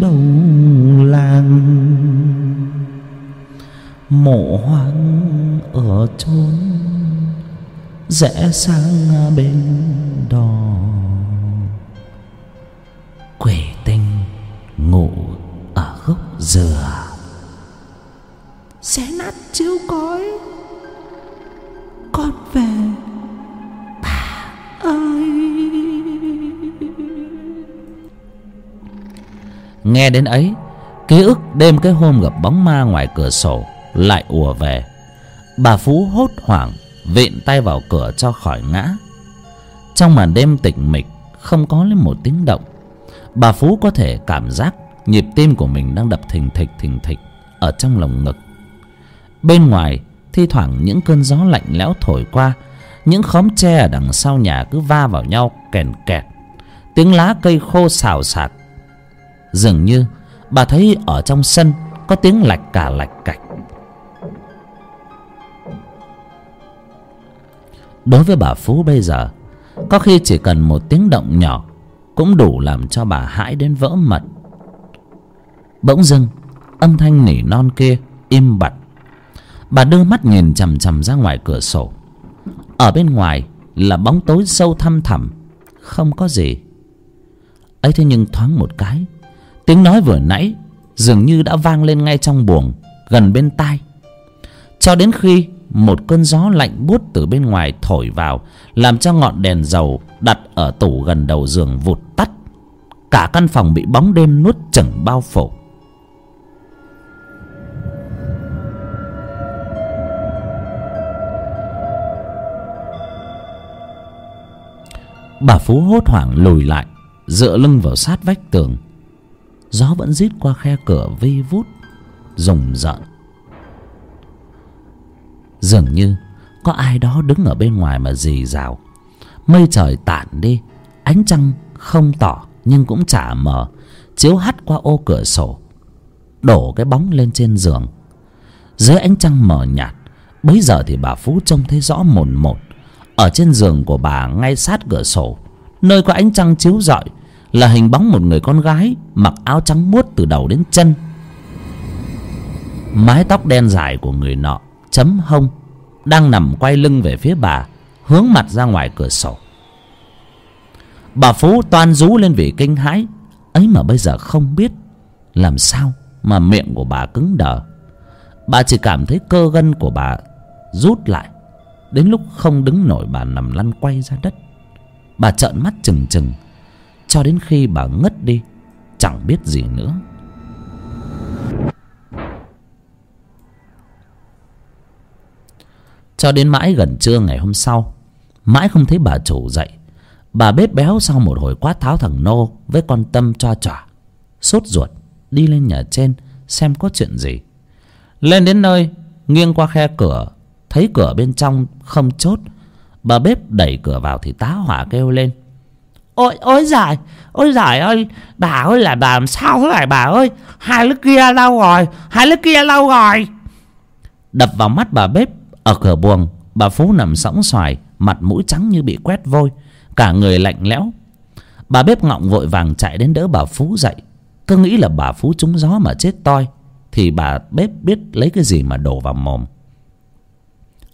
đầu làng mộ hoang ở chốn, rẽ sang bên đò. Quỷ tinh ngủ ở gốc dừa, xé nát chiếu cõi con về, bà ơi. Nghe đến ấy, ký ức đêm cái hôm gặp bóng ma ngoài cửa sổ lại ùa về. Bà phú hốt hoảng, vịn tay vào cửa cho khỏi ngã. Trong màn đêm tĩnh mịch, không có lên một tiếng động. Bà phú có thể cảm giác nhịp tim của mình đang đập thình thịch thình thịch ở trong lồng ngực. Bên ngoài, thi thoảng những cơn gió lạnh lẽo thổi qua, những khóm tre ở đằng sau nhà cứ va vào nhau kèn kẹt. Tiếng lá cây khô xào xạc. Dường như bà thấy ở trong sân có tiếng lạch cả lạch cạch. Đối với bà phú bây giờ, có khi chỉ cần một tiếng động nhỏ cũng đủ làm cho bà hãi đến vỡ mật. Bỗng dưng, âm thanh nỉ non kia im bặt. Bà đưa mắt nhìn chằm chằm ra ngoài cửa sổ. Ở bên ngoài là bóng tối sâu thăm thẳm, không có gì. Ấy thế nhưng thoáng một cái, tiếng nói vừa nãy dường như đã vang lên ngay trong buồng, gần bên tai. Cho đến khi một cơn gió lạnh buốt từ bên ngoài thổi vào, làm cho ngọn đèn dầu đặt ở tủ gần đầu giường vụt tắt. Cả căn phòng bị bóng đêm nuốt chửng bao phủ. Bà phú hốt hoảng lùi lại, dựa lưng vào sát vách tường. Gió vẫn rít qua khe cửa vi vút, rùng rợn dường như có ai đó đứng ở bên ngoài mà rì rào mây trời tản đi, ánh trăng không tỏ nhưng cũng chả mờ chiếu hắt qua ô cửa sổ, đổ cái bóng lên trên giường. Dưới ánh trăng mờ nhạt, bấy giờ thì bà phú trông thấy rõ mồn một. Ở trên giường của bà ngay sát cửa sổ, nơi có ánh trăng chiếu rọi, là hình bóng một người con gái mặc áo trắng muốt từ đầu đến chân. Mái tóc đen dài của người nọ chấm hông, đang nằm quay lưng về phía bà, hướng mặt ra ngoài cửa sổ. Bà phú toan rú lên vì kinh hãi, ấy mà bây giờ không biết làm sao mà miệng của bà cứng đờ. Bà chỉ cảm thấy cơ gân của bà rút lại, đến lúc không đứng nổi bà nằm lăn quay ra đất. Bà trợn mắt trừng trừng cho đến khi bà ngất đi, chẳng biết gì nữa. Cho đến mãi gần trưa ngày hôm sau, mãi không thấy bà chủ dậy. Bà bếp béo sau một hồi quát tháo thằng nô với con tâm cho trỏa sốt ruột, đi lên nhà trên xem có chuyện gì. Lên đến nơi, nghiêng qua khe cửa, thấy cửa bên trong không chốt. Bà bếp đẩy cửa vào thì tá hỏa kêu lên. Ôi ôi giời ôi giời ơi, bà ơi là bà làm sao thế này bà ơi? Hai lít kia lâu rồi? Hai lít kia lâu rồi? Đập vào mắt bà bếp ở cửa buồng, bà phú nằm sõng xoài, mặt mũi trắng như bị quét vôi, cả người lạnh lẽo. Bà bếp ngọng vội vàng chạy đến đỡ bà phú dậy. Cứ nghĩ là bà phú trúng gió mà chết toi, thì bà bếp biết lấy cái gì mà đổ vào mồm.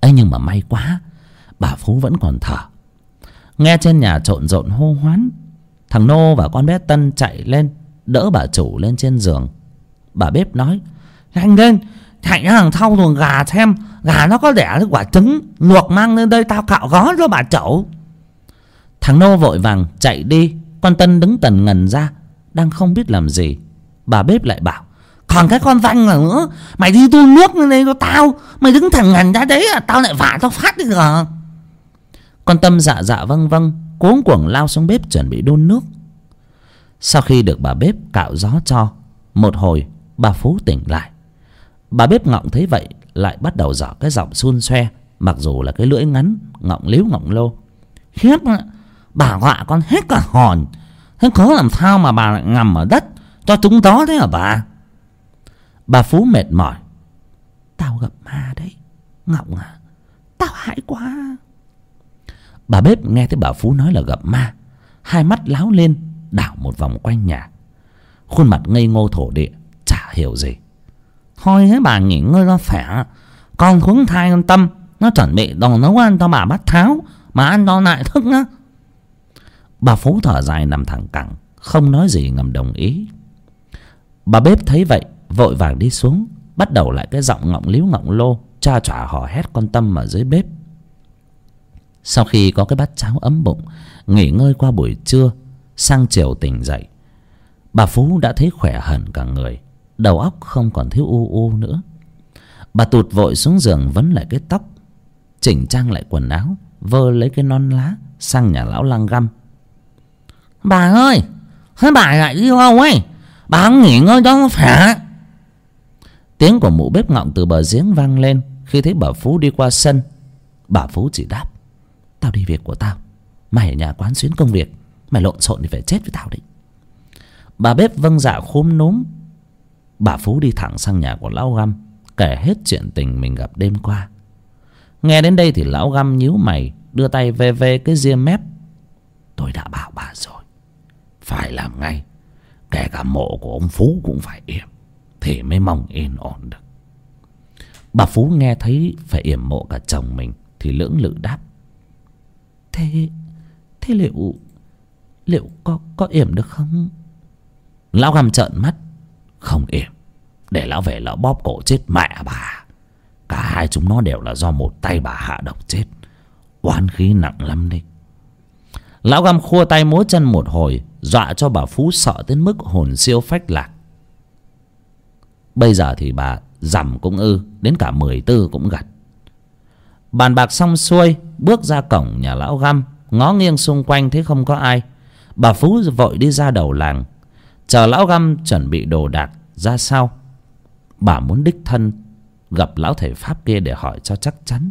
Ấy nhưng mà may quá, bà phú vẫn còn thở. Nghe trên nhà trộn rộn hô hoán, thằng nô và con bé tân chạy lên, đỡ bà chủ lên trên giường. Bà bếp nói, nhanh lên chạy ra thằng thau chuồng gà xem. Gà nó có đẻ được quả trứng luộc mang lên đây, tao cạo gó cho bà chậu thằng nô vội vàng chạy đi. Con tân đứng tần ngần ra, đang không biết làm gì. Bà bếp lại bảo, còn cái con vanh là nữa, mày đi đun nước lên đây cho tao. Mày đứng thằng ngần ra đấy à tao lại vả tao phát đi rồi con tâm dạ dạ vâng vâng cuống cuồng lao xuống bếp chuẩn bị đun nước. Sau khi được bà bếp cạo gió cho, một hồi bà phú tỉnh lại bà bếp ngọng thấy vậy, lại bắt đầu dở cái giọng xun xoe, mặc dù là cái lưỡi ngắn, ngọng líu, ngọng lô. Khiếp bà họa con hết cả hồn. Thế có làm sao mà bà lại ngầm ở đất cho chúng đó thế hả bà? Bà phú mệt mỏi. Tao gặp ma đấy, ngọng à tao hãi quá. Bà bếp nghe thấy bà phú nói là gặp ma, hai mắt láo lên, đảo một vòng quanh nhà. Khuôn mặt ngây ngô thổ địa, chả hiểu gì. Thôi thế bà nghỉ ngơi cho khỏe. Con huống thai con Tâm, Nó chuẩn bị đồ nấu ăn cho bà bắt tháo, Mà ăn cho lại thức á. Bà Phú thở dài nằm thẳng cẳng, Không nói gì ngầm đồng ý. Bà bếp thấy vậy, Vội vàng đi xuống, Bắt đầu lại cái giọng ngọng líu ngọng lô, Cha chỏa hò hét con Tâm ở dưới bếp. Sau khi có cái bát cháo ấm bụng, Nghỉ ngơi qua buổi trưa, Sang chiều tỉnh dậy. Bà Phú đã thấy khỏe hẳn cả người. Đầu óc không còn thiếu u u nữa. Bà tụt vội xuống giường vấn lại cái tóc, Chỉnh trang lại quần áo, Vơ lấy cái non lá Sang nhà lão lăng găm. Bà ơi, Thế bà lại đi đâu ấy? Bà không nghỉ ngơi cho phải. Tiếng của mụ bếp ngọng từ bờ giếng vang lên. Khi thấy bà Phú đi qua sân, Bà Phú chỉ đáp, Tao đi việc của tao. Mày ở nhà quán xuyến công việc. Mày lộn xộn thì phải chết với tao đấy. Bà bếp vâng dạ khúm núm Bà Phú đi thẳng sang nhà của lão găm, Kể hết chuyện tình mình gặp đêm qua. Nghe đến đây thì lão găm nhíu mày, Đưa tay về về cái ria mép. Tôi đã bảo bà rồi, Phải làm ngay, Kể cả mộ của ông Phú cũng phải yểm, Thì mới mong yên ổn được. Bà Phú nghe thấy phải yểm mộ cả chồng mình, Thì lưỡng lự đáp. Thế Thế liệu Liệu có có yểm được không? Lão găm trợn mắt. Không im. Để lão về lão bóp cổ chết mẹ bà. Cả hai chúng nó đều là do một tay bà hạ độc chết. Oán khí nặng lắm đấy. Lão găm khua tay múa chân một hồi, Dọa cho bà Phú sợ đến mức hồn siêu phách lạc. Bây giờ thì bà Dằm cũng ư, Đến cả mười tư cũng gặt. Bàn bạc xong xuôi, Bước ra cổng nhà lão găm, Ngó nghiêng xung quanh thấy không có ai. Bà Phú vội đi ra đầu làng Chờ lão găm chuẩn bị đồ đạc ra sau Bà muốn đích thân Gặp lão thầy Pháp kia để hỏi cho chắc chắn.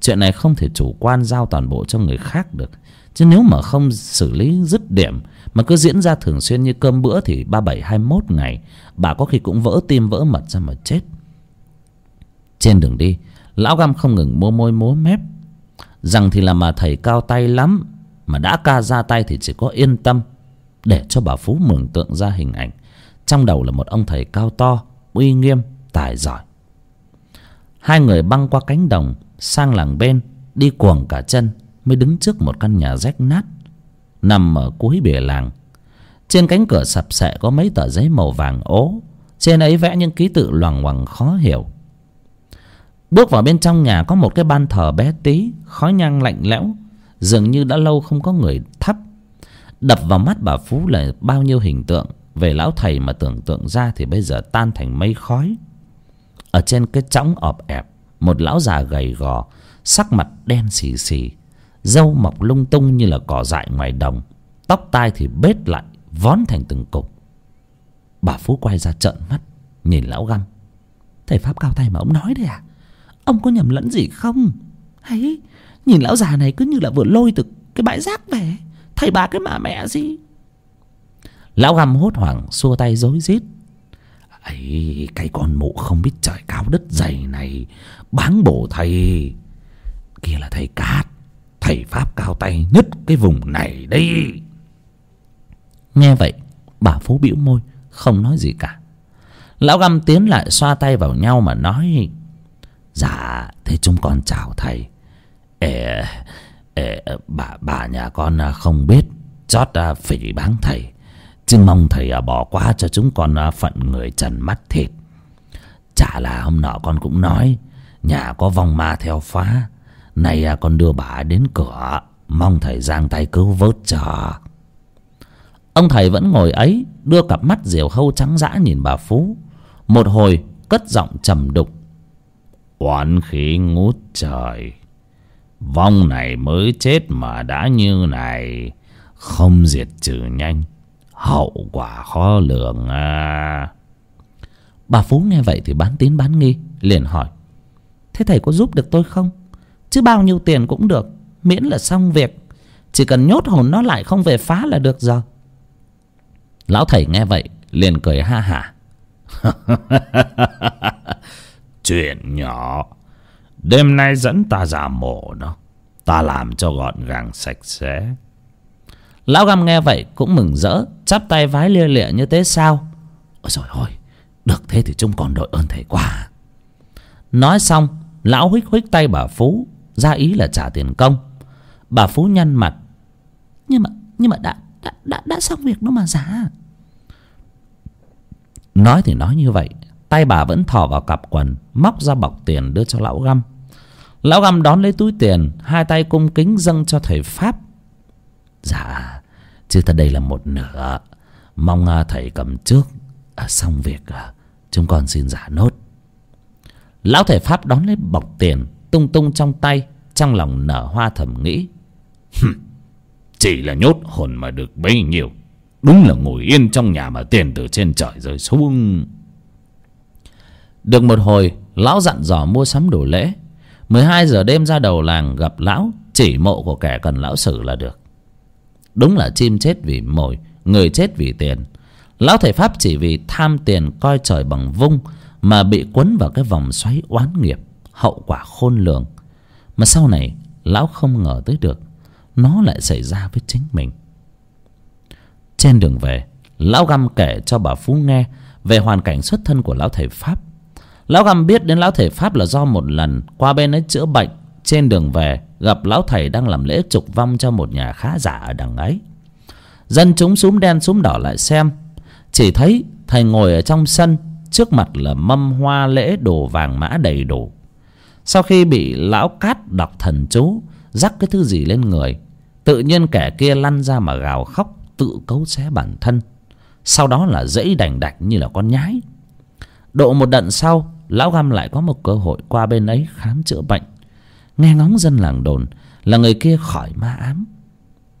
Chuyện này không thể chủ quan giao toàn bộ cho người khác được. Chứ nếu mà không xử lý dứt điểm, Mà cứ diễn ra thường xuyên như cơm bữa Thì ba bảy hai mốt ngày, Bà có khi cũng vỡ tim vỡ mật ra mà chết. Trên đường đi, Lão găm không ngừng mua môi múa mép. Rằng thì là mà thầy cao tay lắm, Mà đã ca ra tay thì chỉ có yên tâm. Để cho bà Phú mường tượng ra hình ảnh. Trong đầu là một ông thầy cao to Uy nghiêm, tài giỏi. Hai người băng qua cánh đồng Sang làng bên Đi cuồng cả chân Mới đứng trước một căn nhà rách nát Nằm ở cuối bìa làng. Trên cánh cửa sập sệ có mấy tờ giấy màu vàng ố Trên ấy vẽ những ký tự loằng ngoằng khó hiểu. Bước vào bên trong nhà có một cái ban thờ bé tí Khói nhang lạnh lẽo Dường như đã lâu không có người thắp Đập vào mắt bà Phú là bao nhiêu hình tượng. Về lão thầy mà tưởng tượng ra Thì bây giờ tan thành mây khói. Ở trên cái chõng ọp ẹp, Một lão già gầy gò, Sắc mặt đen xì xì, Râu mọc lung tung như là cỏ dại ngoài đồng, Tóc tai thì bết lại, Vón thành từng cục. Bà Phú quay ra trợn mắt, Nhìn lão găm. Thầy Pháp cao tay mà ông nói đấy à? Ông có nhầm lẫn gì không? Hay Nhìn lão già này cứ như là vừa lôi từ cái bãi rác về. Thầy bà cái mà mẹ gì? Lão găm hốt hoảng xua tay rối rít. Ấy cái con mụ không biết trời cao đất dày này Báng bổ thầy. Kia là thầy Cát Thầy Pháp cao tay nhất cái vùng này đây. Nghe vậy Bà Phú bĩu môi Không nói gì cả. Lão găm tiến lại xoa tay vào nhau mà nói Dạ thế chúng con chào thầy. Ê, ê, ờ, bà, bà nhà con à, không biết. Chót à, phỉ báng thầy. Chứ mong thầy à, bỏ qua cho chúng con phận người trần mắt thịt. Chả là hôm nọ con cũng nói Nhà có vong ma theo phá. Nay con đưa bà đến cửa. Mong thầy giang tay cứu vớt cho Ông thầy vẫn ngồi ấy Đưa cặp mắt diều hâu trắng dã nhìn bà Phú. Một hồi cất giọng trầm đục. Oán khí ngút trời. Vong này mới chết mà đã như này. Không diệt trừ nhanh. Hậu quả khó lường à. Bà Phú nghe vậy thì bán tín bán nghi, Liền hỏi. Thế thầy có giúp được tôi không? Chứ bao nhiêu tiền cũng được, Miễn là xong việc. Chỉ cần nhốt hồn nó lại không về phá là được rồi. Lão thầy nghe vậy, liền cười ha hả. Chuyện nhỏ. Đêm nay dẫn ta ra mộ nó Ta làm cho gọn gàng sạch sẽ. Lão găm nghe vậy cũng mừng rỡ Chắp tay vái lia lịa như thế sao? Ôi trời ơi được thế thì chúng còn đội ơn thầy quá. Nói xong lão huých huých tay bà phú ra ý là trả tiền công. Bà phú nhăn mặt. Nhưng mà nhưng mà đã đã đã, đã xong việc nó mà giá nói thì nói như vậy tay bà vẫn thò vào cặp quần móc ra bọc tiền đưa cho lão găm. Lão găm đón lấy túi tiền hai tay cung kính dâng cho thầy pháp. Dạ chứ ta đây là một nửa. Mong à, thầy cầm trước. À, xong việc à, chúng con xin giả nốt. Lão thầy pháp đón lấy bọc tiền tung tung trong tay trong lòng nở hoa thầm nghĩ. Chỉ là nhốt hồn mà được bấy nhiêu. Đúng là ngồi yên trong nhà mà tiền từ trên trời rơi xuống được một hồi, lão dặn dò mua sắm đồ lễ. Mười hai giờ đêm ra đầu làng gặp lão, chỉ mộ của kẻ cần lão xử là được. Đúng là chim chết vì mồi, người chết vì tiền. Lão thầy pháp chỉ vì tham tiền coi trời bằng vung mà bị quấn vào cái vòng xoáy oán nghiệp, hậu quả khôn lường. Mà sau này, lão không ngờ tới được, nó lại xảy ra với chính mình. Trên đường về, lão găm kể cho bà phú nghe về hoàn cảnh xuất thân của lão thầy pháp lão găm biết đến lão thể pháp là do một lần qua bên ấy chữa bệnh, trên đường về gặp lão thầy đang làm lễ trục vong cho một nhà khá giả ở đằng ấy. Dân chúng súm đen súm đỏ lại xem, chỉ thấy thầy ngồi ở trong sân, trước mặt là mâm hoa lễ đồ vàng mã đầy đủ. Sau khi bị lão cát đọc thần chú, rắc cái thứ gì lên người, tự nhiên kẻ kia lăn ra mà gào khóc, tự cấu xé bản thân. Sau đó là dãy đành đạch như là con nhái. Độ một đận sau lão găm lại có một cơ hội qua bên ấy khám chữa bệnh. Nghe ngóng dân làng đồn là người kia khỏi ma ám.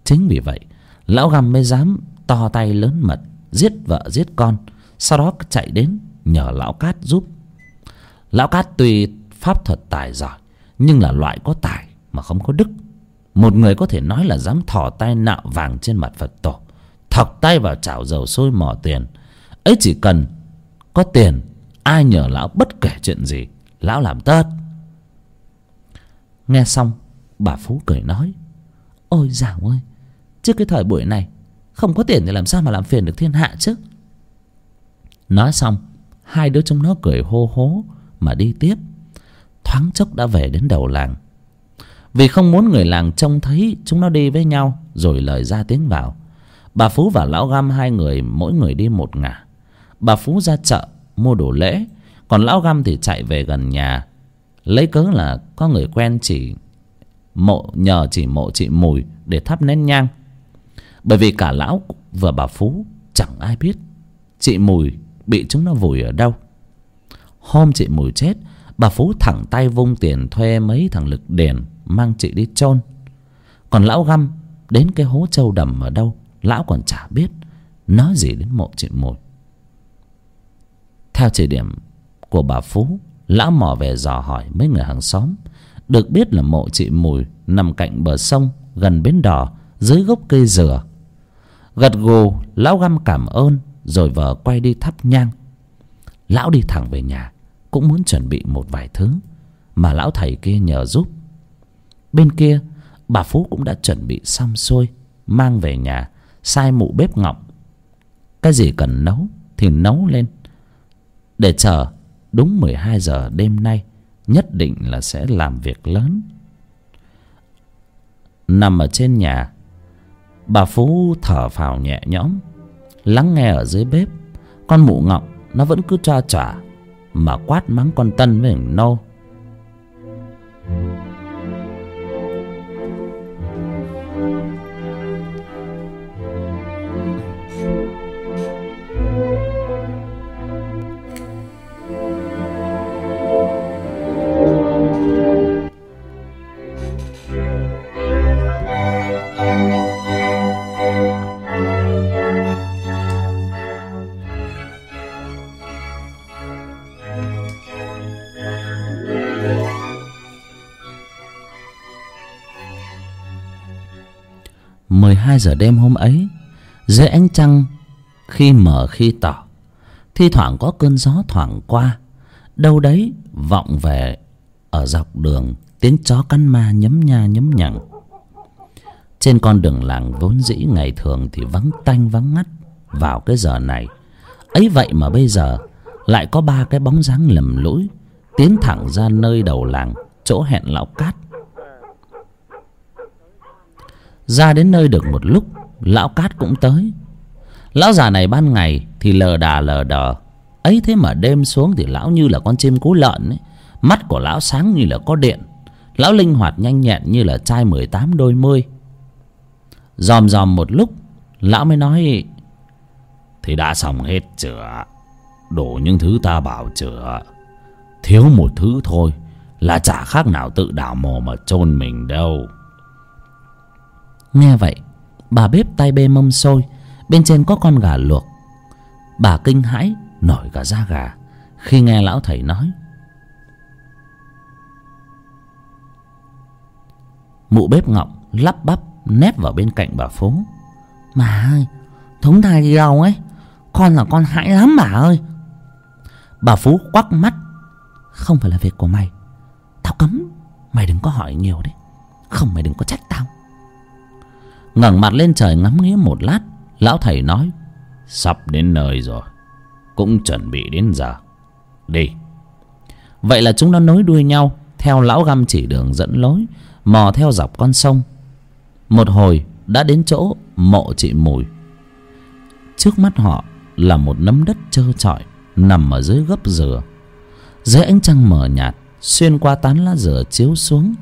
Chính vì vậy, lão găm mới dám to tay lớn mật giết vợ giết con, sau đó chạy đến nhờ lão cát giúp. Lão cát tuy pháp thuật tài giỏi, nhưng là loại có tài mà không có đức. Một người có thể nói là dám thò tay nạo vàng trên mặt phật tổ, thọc tay vào chảo dầu sôi mò tiền. Ấy chỉ cần có tiền ai nhờ lão bất kể chuyện gì, lão làm tất nghe xong, bà phú cười nói, ôi dào ơi, trước cái thời buổi này, không có tiền thì làm sao mà làm phiền được thiên hạ chứ? Nói xong, hai đứa chúng nó cười hô hố mà đi tiếp. Thoáng chốc đã về đến đầu làng. Vì không muốn người làng trông thấy chúng nó đi với nhau, rồi lời ra tiếng vào. Bà phú và lão găm hai người mỗi người đi một ngả. Bà phú ra chợ mua đồ lễ. Còn lão găm thì chạy về gần nhà. Lấy cớ là có người quen chỉ mộ, nhờ chỉ mộ, chị mùi để thắp nén nhang. Bởi vì cả lão và bà phú chẳng ai biết chị mùi bị chúng nó vùi ở đâu. Hôm chị mùi chết, bà phú thẳng tay vung tiền thuê mấy thằng lực đền mang chị đi chôn. Còn lão găm đến cái hố trâu đầm ở đâu, lão còn chả biết nói gì đến mộ chị mùi theo chỉ điểm của bà phú lão mò về dò hỏi mấy người hàng xóm. Được biết là mộ chị mùi nằm cạnh bờ sông, gần bến đò, dưới gốc cây dừa. Gật gù, lão găm cảm ơn, rồi vợ quay đi thắp nhang. Lão đi thẳng về nhà, cũng muốn chuẩn bị một vài thứ, mà lão thầy kia nhờ giúp. Bên kia, bà phú cũng đã chuẩn bị xong xuôi, mang về nhà, sai mụ bếp ngọng. Cái gì cần nấu thì nấu lên để chờ đúng mười hai giờ đêm nay, nhất định là sẽ làm việc lớn. Nằm ở trên nhà, bà phú thở phào nhẹ nhõm. Lắng nghe ở dưới bếp, con mụ ngọng, nó vẫn cứ tra trả mà quát mắng con tân với thằng nô. Mười hai giờ đêm hôm ấy, dưới ánh trăng, khi mờ khi tỏ, thi thoảng có cơn gió thoảng qua, đâu đấy vọng về ở dọc đường tiếng chó cắn ma nhấm nha nhấm nhằng. Trên con đường làng vốn dĩ ngày thường thì vắng tanh vắng ngắt vào cái giờ này. Ấy vậy mà bây giờ lại có ba cái bóng dáng lầm lũi, tiến thẳng ra nơi đầu làng, chỗ hẹn lão cát ra đến nơi được một lúc lão cát cũng tới. Lão già này ban ngày thì lờ đà lờ đờ. Ấy thế mà đêm xuống thì lão như là con chim cú lợn ấy. Mắt của lão sáng như là có điện. Lão linh hoạt nhanh nhẹn như là trai mười tám đôi mươi. Dòm dòm một lúc lão mới nói thì đã xong hết chữa, đủ những thứ ta bảo chữa, thiếu một thứ thôi là chả khác nào tự đào mồ mà chôn mình đâu nghe vậy, bà bếp tay bê mâm sôi bên trên có con gà luộc. Bà kinh hãi, nổi cả da gà, khi nghe lão thầy nói. Mụ bếp ngọng lắp bắp nép vào bên cạnh bà phố. Mà ơi, Thống thai đi đâu ấy, Con là con hãi lắm bà ơi. Bà phú quắc mắt. Không phải là việc của mày. Tao cấm, Mày đừng có hỏi nhiều đấy. Không, mày đừng có trách tao ngẩng mặt lên trời ngắm nghía một lát, lão thầy nói, sắp đến nơi rồi, cũng chuẩn bị đến giờ. Đi. Vậy là chúng nó nối đuôi nhau, theo lão găm chỉ đường dẫn lối, mò theo dọc con sông. Một hồi đã đến chỗ mộ chị mùi. Trước mắt họ là một nấm đất trơ trọi, nằm ở dưới gốc dừa. Dưới ánh trăng mờ nhạt, xuyên qua tán lá dừa chiếu xuống,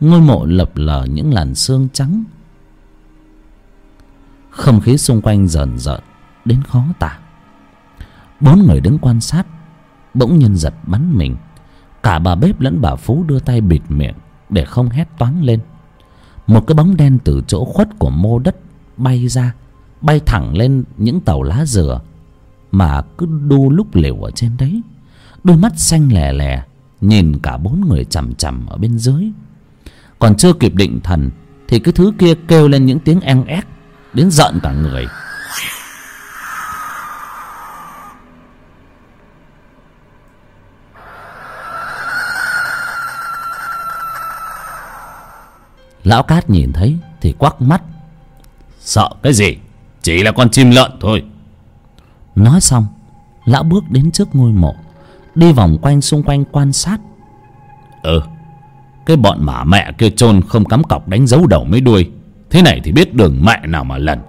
ngôi mộ lập lờ những làn xương trắng không khí xung quanh rờn rợn, đến khó tả. Bốn người đứng quan sát, bỗng nhiên giật bắn mình. Cả bà bếp lẫn bà phú đưa tay bịt miệng để không hét toáng lên. Một cái bóng đen từ chỗ khuất của mô đất bay ra, bay thẳng lên những tàu lá dừa mà cứ đu lúc lều ở trên đấy. Đôi mắt xanh lè lè, nhìn cả bốn người chằm chằm ở bên dưới. Còn chưa kịp định thần, thì cái thứ kia kêu lên những tiếng eng éc đến giận cả người. Lão cát nhìn thấy thì quắc mắt. Sợ cái gì? Chỉ là con chim lợn thôi. Nói xong, lão bước đến trước ngôi mộ, đi vòng quanh xung quanh quan sát. Ừ cái bọn mả mẹ kia chôn không cắm cọc đánh dấu đầu mấy đuôi thế này thì biết đường mẹ nào mà lần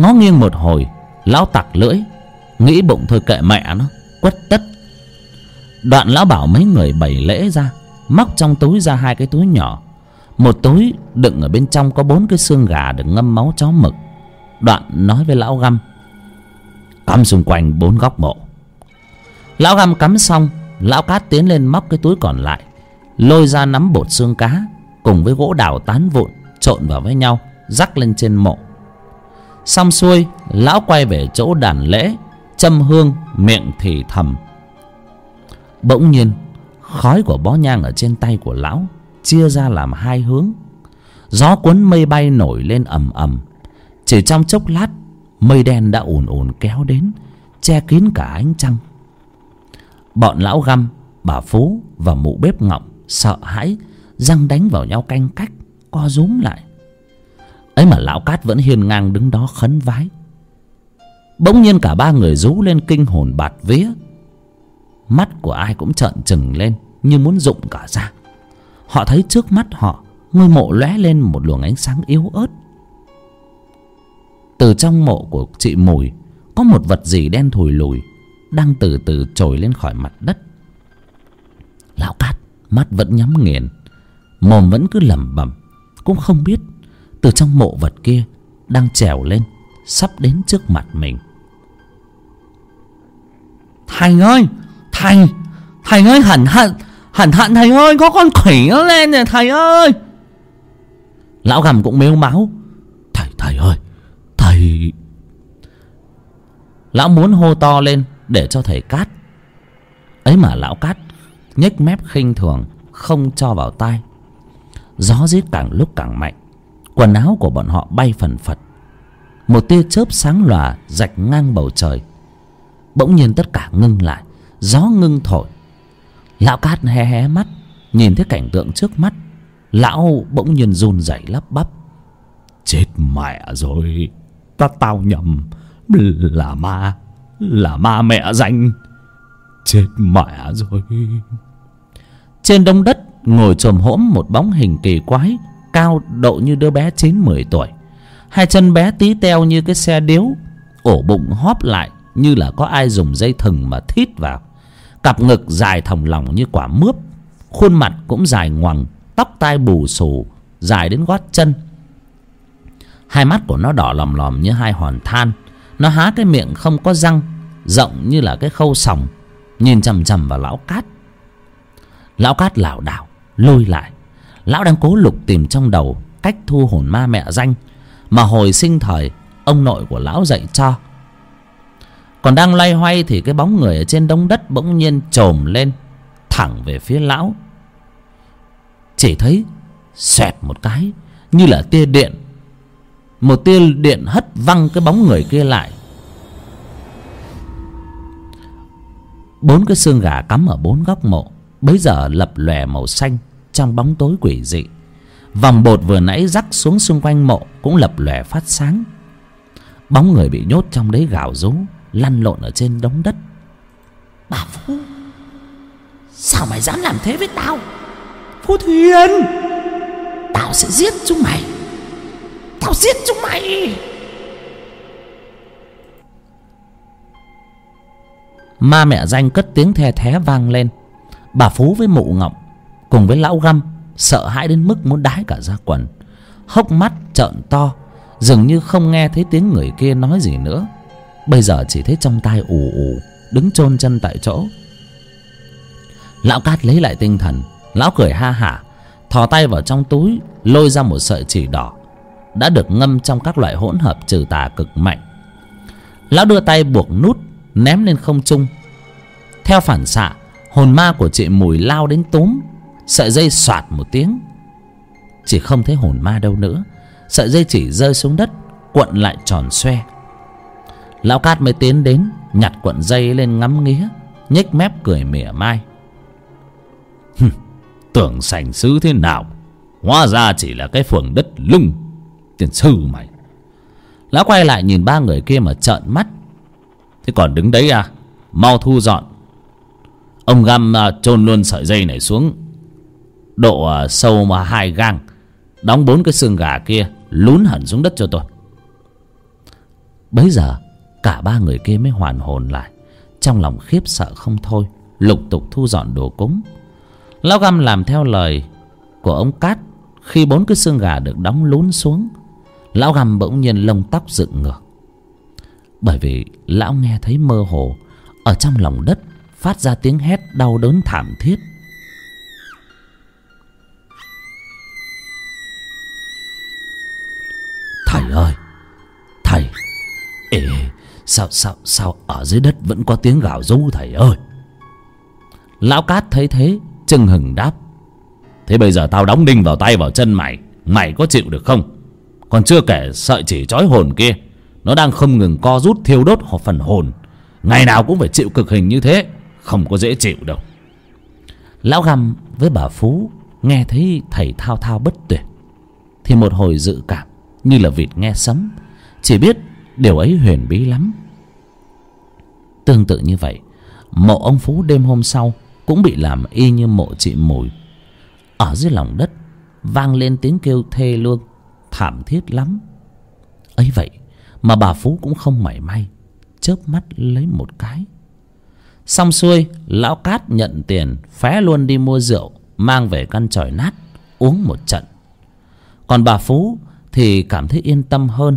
ngó nghiêng một hồi, lão tặc lưỡi, nghĩ bụng thôi kệ mẹ nó, quất tất. Đoạn lão bảo mấy người bày lễ ra, móc trong túi ra hai cái túi nhỏ. Một túi đựng ở bên trong có bốn cái xương gà được ngâm máu chó mực. Đoạn nói với lão găm, cắm xung quanh bốn góc mộ. Lão găm cắm xong, lão cát tiến lên móc cái túi còn lại, lôi ra nắm bột xương cá cùng với gỗ đào tán vụn trộn vào với nhau, rắc lên trên mộ. Xong xuôi, lão quay về chỗ đàn lễ, châm hương, miệng thì thầm. Bỗng nhiên, khói của bó nhang ở trên tay của lão chia ra làm hai hướng. Gió cuốn mây bay nổi lên ầm ầm. Chỉ trong chốc lát, mây đen đã ùn ùn kéo đến, che kín cả ánh trăng. Bọn lão găm, bà phú và mụ bếp ngọng sợ hãi, răng đánh vào nhau canh cách co rúm lại. Ấy mà lão cát vẫn hiên ngang đứng đó khấn vái. Bỗng nhiên cả ba người rú lên kinh hồn bạt vía. Mắt của ai cũng trợn trừng lên như muốn rụng cả ra. Họ thấy trước mắt họ, ngôi mộ lóe lên một luồng ánh sáng yếu ớt. Từ trong mộ của chị mùi, có một vật gì đen thùi lùi đang từ từ trồi lên khỏi mặt đất. Lão cát, mắt vẫn nhắm nghiền, mồm vẫn cứ lẩm bẩm cũng không biết từ trong mộ vật kia đang trèo lên sắp đến trước mặt mình. Thành ơi! Thành! Thành ơi hẳn hận Hẳn hận thầy ơi có con khỉ nó lên nè thầy ơi! Lão gầm cũng mếu máu. Thầy thầy ơi thầy! Lão muốn hô to lên để cho thầy cát. Ấy mà lão cát nhếch mép khinh thường không cho vào tai gió rít càng lúc càng mạnh. Quần áo của bọn họ bay phần phật. Một tia chớp sáng lòa rạch ngang bầu trời. Bỗng nhiên tất cả ngưng lại. Gió ngưng thổi. Lão cát hé hé mắt, nhìn thấy cảnh tượng trước mắt. Lão bỗng nhiên run rẩy lắp bắp. Chết mẹ rồi. Ta tao nhầm. Là ma. Là ma mẹ danh. Chết mẹ rồi. Trên đông đất ngồi chồm hỗm một bóng hình kỳ quái, Cao độ như đứa bé chín, mười tuổi. Hai chân bé tí teo như cái xe điếu, Ổ bụng hóp lại Như là có ai dùng dây thừng mà thít vào. Cặp ngực dài thòng lòng như quả mướp, Khuôn mặt cũng dài ngoằng, Tóc tai bù xù, Dài đến gót chân. Hai mắt của nó đỏ lòm lòm như hai hòn than. Nó há cái miệng không có răng, Rộng như là cái khâu sòng, Nhìn chằm chằm vào lão cát. Lão cát lảo đảo. Lôi lại. Lão đang cố lục tìm trong đầu Cách thu hồn ma mẹ danh, Mà hồi sinh thời, Ông nội của lão dạy cho. Còn đang loay hoay Thì cái bóng người ở trên đống đất Bỗng nhiên trồm lên, Thẳng về phía lão. Chỉ thấy Xoẹt một cái, Như là tia điện. Một tia điện hất văng cái bóng người kia lại. Bốn cái xương gà cắm ở bốn góc mộ, Bấy giờ lập lòe màu xanh. Trong bóng tối quỷ dị. Vòng bột vừa nãy rắc xuống xung quanh mộ Cũng lập lòe phát sáng. Bóng người bị nhốt trong đấy gào rú Lăn lộn ở trên đống đất. Bà Phú Sao mày dám làm thế với tao? Phú Thuyền Tao sẽ giết chúng mày. Tao giết chúng mày! Ma mẹ danh cất tiếng the thé vang lên. Bà Phú với mụ ngọng Cùng với lão găm, Sợ hãi đến mức muốn đái cả ra quần. Hốc mắt trợn to, Dường như không nghe thấy tiếng người kia nói gì nữa. Bây giờ chỉ thấy trong tai ù ù, Đứng chôn chân tại chỗ. Lão cát lấy lại tinh thần, Lão cười ha hả, Thò tay vào trong túi, Lôi ra một sợi chỉ đỏ, Đã được ngâm trong các loại hỗn hợp trừ tà cực mạnh. Lão đưa tay buộc nút, Ném lên không trung. Theo phản xạ, Hồn ma của chị Mùi lao đến túm Sợi dây soạt một tiếng. Chỉ không thấy hồn ma đâu nữa. Sợi dây chỉ rơi xuống đất, Cuộn lại tròn xoe. Lão Cát mới tiến đến, Nhặt cuộn dây lên ngắm nghía, nhếch mép cười mỉa mai. Tưởng sành sứ thế nào? Hóa ra chỉ là cái phường đất lung Tiền sư mày. Lão quay lại nhìn ba người kia mà trợn mắt. Thế còn đứng đấy à? Mau thu dọn. Ông găm à, chôn luôn sợi dây này xuống. Độ ờ, sâu mà hai gang, Đóng bốn cái xương gà kia, Lún hẳn xuống đất cho tôi. Bấy giờ, Cả ba người kia mới hoàn hồn lại. Trong lòng khiếp sợ không thôi, Lục tục thu dọn đồ cúng. Lão găm làm theo lời Của ông Cát Khi bốn cái xương gà được đóng lún xuống. Lão găm bỗng nhiên lông tóc dựng ngược. Bởi vì lão nghe thấy mơ hồ, Ở trong lòng đất Phát ra tiếng hét đau đớn thảm thiết. Ơi. Thầy, Ê, sao sao sao ở dưới đất vẫn có tiếng gào rú thầy ơi? Lão Cát thấy thế Chưng hừng đáp. Thế bây giờ tao đóng đinh vào tay vào chân mày Mày có chịu được không? Còn chưa kể sợi chỉ trói hồn kia, Nó đang không ngừng co rút thiêu đốt phần hồn. Ngày nào cũng phải chịu cực hình như thế, Không có dễ chịu đâu. Lão găm với bà Phú Nghe thấy thầy thao thao bất tuyệt, Thì một hồi dự cảm. Như là vịt nghe sấm. Chỉ biết điều ấy huyền bí lắm. Tương tự như vậy, Mộ ông Phú đêm hôm sau Cũng bị làm y như mộ chị Mùi. Ở dưới lòng đất, Vang lên tiếng kêu thê lương, Thảm thiết lắm. Ấy vậy mà bà Phú cũng không mảy may, Chớp mắt lấy một cái. Xong xuôi, Lão Cát nhận tiền, Phé luôn đi mua rượu, Mang về căn tròi nát, Uống một trận. Còn bà Phú thì cảm thấy yên tâm hơn.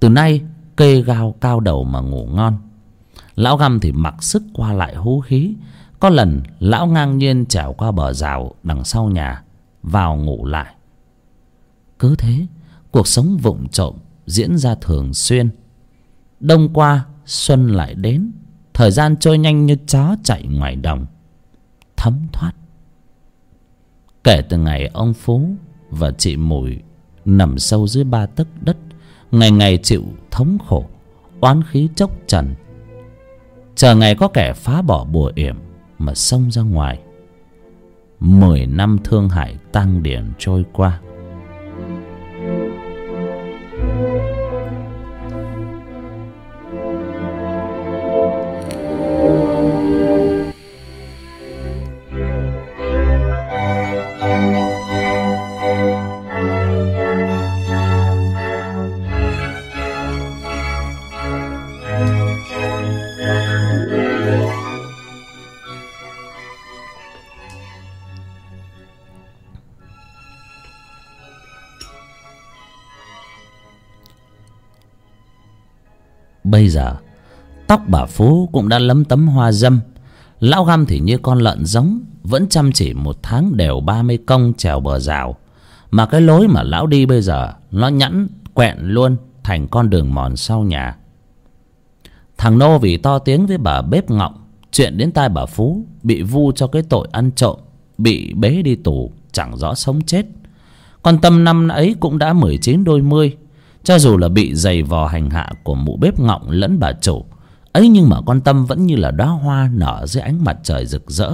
Từ nay, kê gao cao đầu mà ngủ ngon. Lão Găm thì mặc sức qua lại hú khí. Có lần, lão ngang nhiên trèo qua bờ rào đằng sau nhà, Vào ngủ lại. Cứ thế, Cuộc sống vụng trộm diễn ra thường xuyên. Đông qua, xuân lại đến, Thời gian trôi nhanh như chó chạy ngoài đồng. Thấm thoát. Kể từ ngày ông Phú và chị Mùi Nằm sâu dưới ba tấc đất, Ngày ngày chịu thống khổ, Oán khí chốc trần Chờ ngày có kẻ phá bỏ bùa yểm Mà xông ra ngoài. Mười năm thương hại tăng điển trôi qua. Bây giờ, tóc bà phú cũng đã lấm tấm hoa dâm. Lão găm thì như con lợn giống, vẫn chăm chỉ một tháng đều ba mươi công trèo bờ rào. Mà cái lối mà lão đi bây giờ, nó nhẵn, quẹn luôn thành con đường mòn sau nhà. Thằng nô vì to tiếng với bà bếp ngọng, chuyện đến tai bà phú bị vu cho cái tội ăn trộm, bị bế đi tù, chẳng rõ sống chết. Con tâm năm ấy cũng đã mười chín đôi mươi cho dù là bị giày vò hành hạ của mụ bếp ngọng lẫn bà chủ, ấy nhưng mà con tâm vẫn như là đóa hoa nở dưới ánh mặt trời rực rỡ.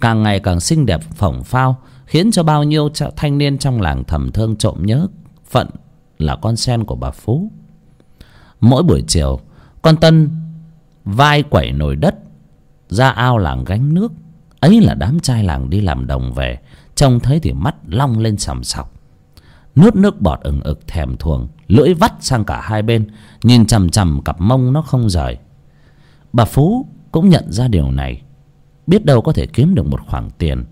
Càng ngày càng xinh đẹp phỏng phao, khiến cho bao nhiêu thanh niên trong làng thầm thương trộm nhớ phận là con sen của bà phú. Mỗi buổi chiều, con tân vai quẩy nồi đất, ra ao làng gánh nước. Ấy là đám trai làng đi làm đồng về, trông thấy thì mắt long lên sầm sọc nuốt nước bọt ừng ực thèm thuồng, lưỡi vắt sang cả hai bên, nhìn chằm chằm cặp mông nó không rời. Bà phú cũng nhận ra điều này, biết đâu có thể kiếm được một khoản tiền.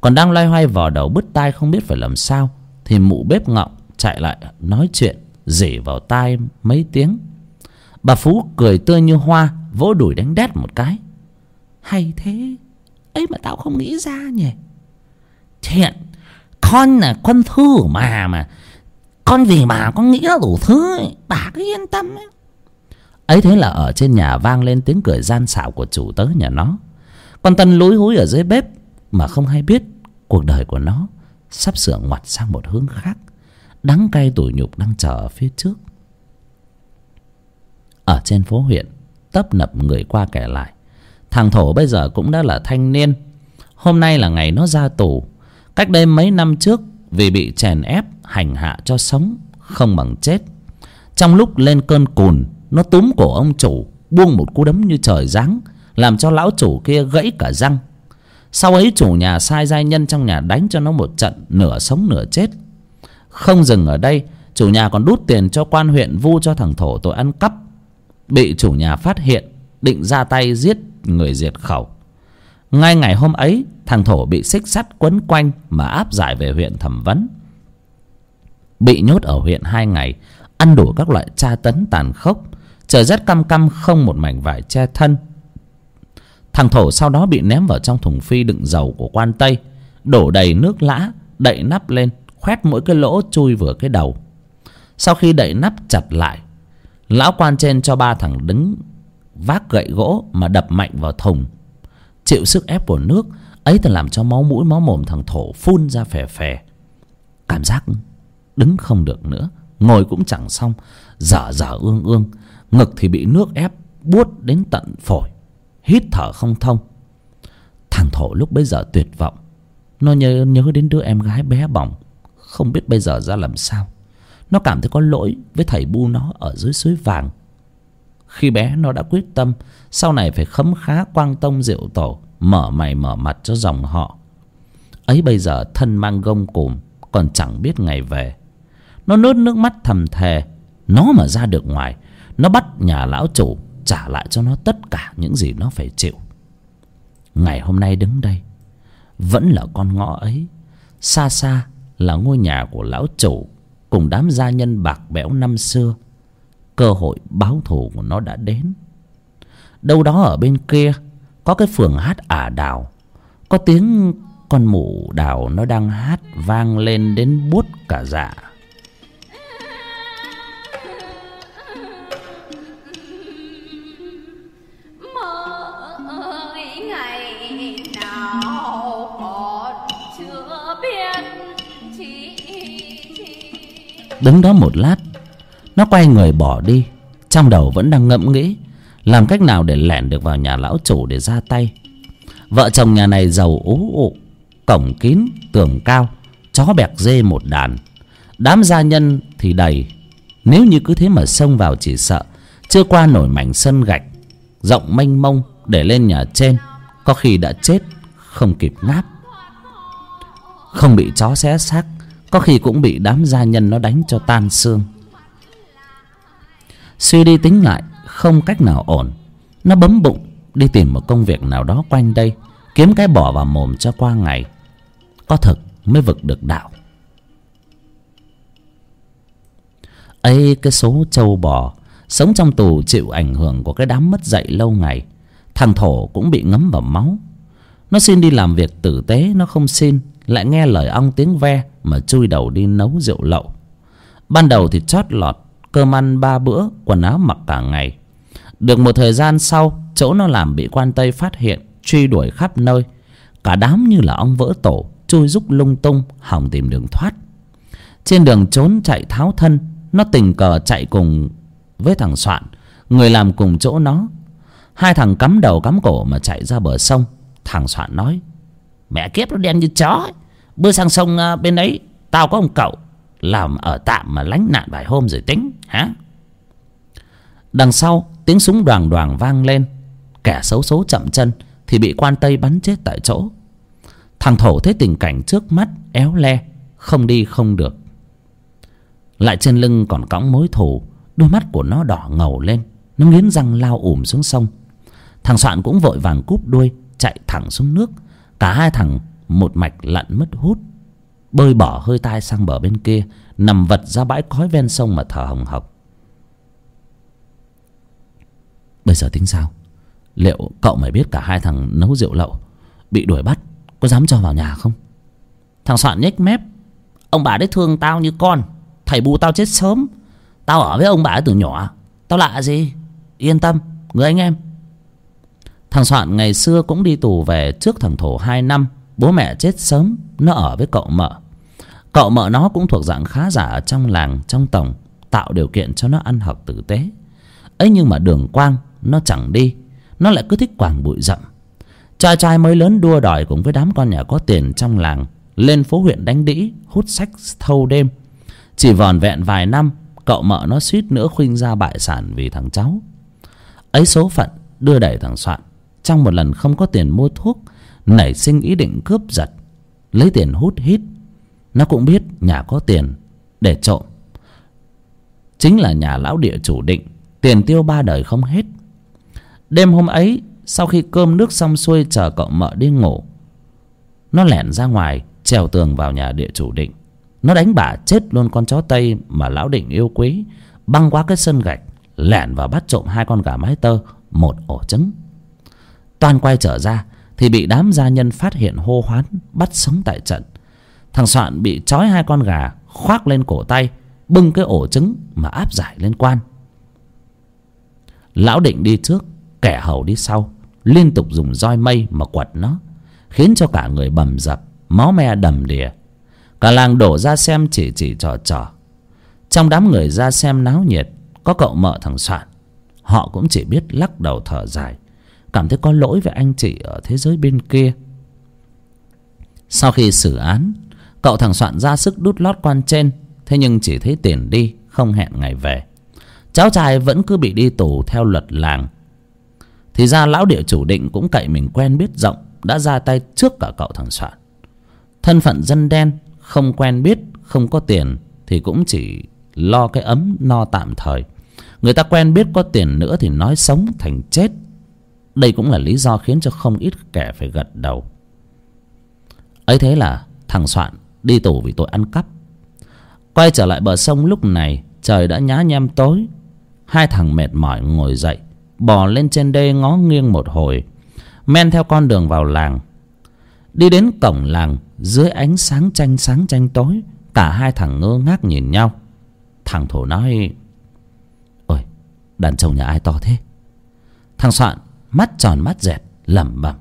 Còn đang loay hoay vò đầu bứt tai không biết phải làm sao, thì mụ bếp ngọng chạy lại nói chuyện rỉ vào tai mấy tiếng. Bà phú cười tươi như hoa, vỗ đùi đánh đét một cái. Hay thế, ấy mà tao không nghĩ ra nhỉ. Thiện con là con thư mà mà con vì bà con nghĩ là đủ thứ ấy. bà cứ yên tâm ấy. Ấy thế là ở trên nhà vang lên tiếng cười gian xảo của chủ tớ nhà nó. Con tân lúi húi ở dưới bếp mà không hay biết cuộc đời của nó sắp sửa ngoặt sang một hướng khác, đắng cay tủi nhục đang chờ ở phía trước. Ở trên phố huyện, tấp nập người qua kẻ lại. Thằng thổ bây giờ cũng đã là thanh niên. Hôm nay là ngày nó ra tù cách đây mấy năm trước, vì bị chèn ép, hành hạ cho sống, không bằng chết. Trong lúc lên cơn cùn, nó túm cổ ông chủ, buông một cú đấm như trời giáng, làm cho lão chủ kia gãy cả răng. Sau ấy, chủ nhà sai giai nhân trong nhà đánh cho nó một trận, nửa sống nửa chết. Không dừng ở đây, chủ nhà còn đút tiền cho quan huyện vu cho thằng thổ tội ăn cắp. Bị chủ nhà phát hiện, định ra tay giết người diệt khẩu ngay ngày hôm ấy, thằng thổ bị xích sắt quấn quanh mà áp giải về huyện thẩm vấn. Bị nhốt ở huyện hai ngày, ăn đủ các loại tra tấn tàn khốc, trời rét căm căm không một mảnh vải che thân. Thằng thổ sau đó bị ném vào trong thùng phi đựng dầu của quan tây, đổ đầy nước lã, đậy nắp lên, khoét mỗi cái lỗ chui vừa cái đầu. Sau khi đậy nắp chặt lại, lão quan trên cho ba thằng đứng vác gậy gỗ mà đập mạnh vào thùng chịu sức ép của nước, ấy thì làm cho máu mũi, máu mồm thằng thổ phun ra phè phè. Cảm giác đứng không được nữa, ngồi cũng chẳng xong, dở dở ương ương, ngực thì bị nước ép buốt đến tận phổi, hít thở không thông. Thằng thổ lúc bấy giờ tuyệt vọng, nó nhớ nhớ đến đứa em gái bé bỏng, không biết bây giờ ra làm sao. Nó cảm thấy có lỗi với thầy bu nó ở dưới suối vàng khi bé, nó đã quyết tâm, sau này phải khấm khá quang tông diệu tổ, mở mày mở mặt cho dòng họ. Ấy bây giờ thân mang gông cùm, còn chẳng biết ngày về. Nó nớt nước mắt thầm thề, nó mà ra được ngoài, nó bắt nhà lão chủ trả lại cho nó tất cả những gì nó phải chịu. Ngày hôm nay đứng đây, vẫn là con ngõ ấy. Xa xa là ngôi nhà của lão chủ cùng đám gia nhân bạc bẽo năm xưa cơ hội báo thù của nó đã đến. Đâu đó ở bên kia có cái phường hát ả đào. Có tiếng con mụ đào nó đang hát vang lên đến buốt cả dạ. Đứng đó một lát nó quay người bỏ đi. Trong đầu vẫn đang ngẫm nghĩ, làm cách nào để lẻn được vào nhà lão chủ để ra tay. Vợ chồng nhà này giàu ú ụ, cổng kín, tường cao, chó bẹc dê một đàn. Đám gia nhân thì đầy. Nếu như cứ thế mà xông vào chỉ sợ, chưa qua nổi mảnh sân gạch, rộng mênh mông để lên nhà trên, có khi đã chết, không kịp ngáp. Không bị chó xé xác, có khi cũng bị đám gia nhân nó đánh cho tan xương suy đi tính lại, không cách nào ổn. Nó bấm bụng, đi tìm một công việc nào đó quanh đây, kiếm cái bỏ vào mồm cho qua ngày. Có thực mới vực được đạo. Ấy, cái số trâu bò, sống trong tù chịu ảnh hưởng của cái đám mất dạy lâu ngày. Thằng thổ cũng bị ngấm vào máu. Nó xin đi làm việc tử tế, nó không xin, lại nghe lời ong tiếng ve mà chui đầu đi nấu rượu lậu. Ban đầu thì chót lọt cơm ăn ba bữa, quần áo mặc cả ngày. Được một thời gian sau, chỗ nó làm bị quan tây phát hiện, truy đuổi khắp nơi. Cả đám như là ong vỡ tổ, chui rúc lung tung, hỏng tìm đường thoát. Trên đường trốn chạy tháo thân, nó tình cờ chạy cùng với thằng soạn, người làm cùng chỗ nó. Hai thằng cắm đầu cắm cổ mà chạy ra bờ sông. Thằng soạn nói, mẹ kiếp nó đen như chó ấy. bơi sang sông à, bên ấy, tao có ông cậu làm ở tạm mà lánh nạn vài hôm rồi tính, hả? Đằng sau, tiếng súng đoàng đoàng vang lên. Kẻ xấu số chậm chân thì bị quan tây bắn chết tại chỗ. Thằng thổ thấy tình cảnh trước mắt éo le, không đi không được. Lại trên lưng còn cõng mối thù, đôi mắt của nó đỏ ngầu lên. Nó nghiến răng lao ùm xuống sông. Thằng soạn cũng vội vàng cúp đuôi, chạy thẳng xuống nước. Cả hai thằng một mạch lặn mất hút bơi bỏ hơi tai sang bờ bên kia, nằm vật ra bãi cói ven sông mà thở hồng hộc. Bây giờ tính sao? Liệu cậu mày biết cả hai thằng nấu rượu lậu bị đuổi bắt có dám cho vào nhà không? Thằng soạn nhếch mép, ông bà đấy thương tao như con, thầy bù tao chết sớm. Tao ở với ông bà ấy từ nhỏ, tao lạ gì? Yên tâm, người anh em. Thằng soạn ngày xưa cũng đi tù về trước thằng thổ hai năm bố mẹ chết sớm, nó ở với cậu mợ. Cậu mợ nó cũng thuộc dạng khá giả ở trong làng, trong tổng, tạo điều kiện cho nó ăn học tử tế. Ấy nhưng mà đường quang, nó chẳng đi. Nó lại cứ thích quàng bụi rậm. Trai trai mới lớn đua đòi cùng với đám con nhà có tiền trong làng, lên phố huyện đánh đĩ, hút sách thâu đêm. Chỉ vòn vẹn vài năm, cậu mợ nó suýt nữa khuynh ra bại sản vì thằng cháu. Ấy số phận, đưa đẩy thằng soạn. Trong một lần không có tiền mua thuốc nảy sinh ý định cướp giật, lấy tiền hút hít. Nó cũng biết nhà có tiền để trộm. Chính là nhà lão địa chủ định, tiền tiêu ba đời không hết. Đêm hôm ấy, sau khi cơm nước xong xuôi chờ cậu mợ đi ngủ, nó lẻn ra ngoài, trèo tường vào nhà địa chủ định. Nó đánh bả chết luôn con chó tây mà lão định yêu quý, băng qua cái sân gạch, lẻn vào bắt trộm hai con gà mái tơ, một ổ trứng. Toàn quay trở ra thì bị đám gia nhân phát hiện hô hoán, bắt sống tại trận. Thằng soạn bị trói hai con gà, khoác lên cổ tay, bưng cái ổ trứng mà áp giải lên quan. Lão định đi trước, kẻ hầu đi sau, liên tục dùng roi mây mà quật nó, khiến cho cả người bầm dập, máu me đầm đìa. Cả làng đổ ra xem chỉ chỉ trò trò. Trong đám người ra xem náo nhiệt, có cậu mợ thằng soạn. Họ cũng chỉ biết lắc đầu thở dài cảm thấy có lỗi với anh chị ở thế giới bên kia. Sau khi xử án, cậu thằng soạn ra sức đút lót quan trên, thế nhưng chỉ thấy tiền đi, không hẹn ngày về. Cháu trai vẫn cứ bị đi tù theo luật làng. Thì ra lão địa chủ định cũng cậy mình quen biết rộng, đã ra tay trước cả cậu thằng soạn. Thân phận dân đen, không quen biết, không có tiền, thì cũng chỉ lo cái ấm no tạm thời. Người ta quen biết có tiền nữa thì nói sống thành chết đây cũng là lý do khiến cho không ít kẻ phải gật đầu. Ấy thế là thằng soạn đi tù vì tội ăn cắp. Quay trở lại bờ sông lúc này, trời đã nhá nhem tối. Hai thằng mệt mỏi ngồi dậy, bò lên trên đê ngó nghiêng một hồi, men theo con đường vào làng. Đi đến cổng làng, dưới ánh sáng tranh sáng tranh tối, cả hai thằng ngơ ngác nhìn nhau. Thằng thổ nói, ôi, đàn chồng nhà ai to thế? Thằng soạn mắt tròn mắt dẹt, lẩm bẩm.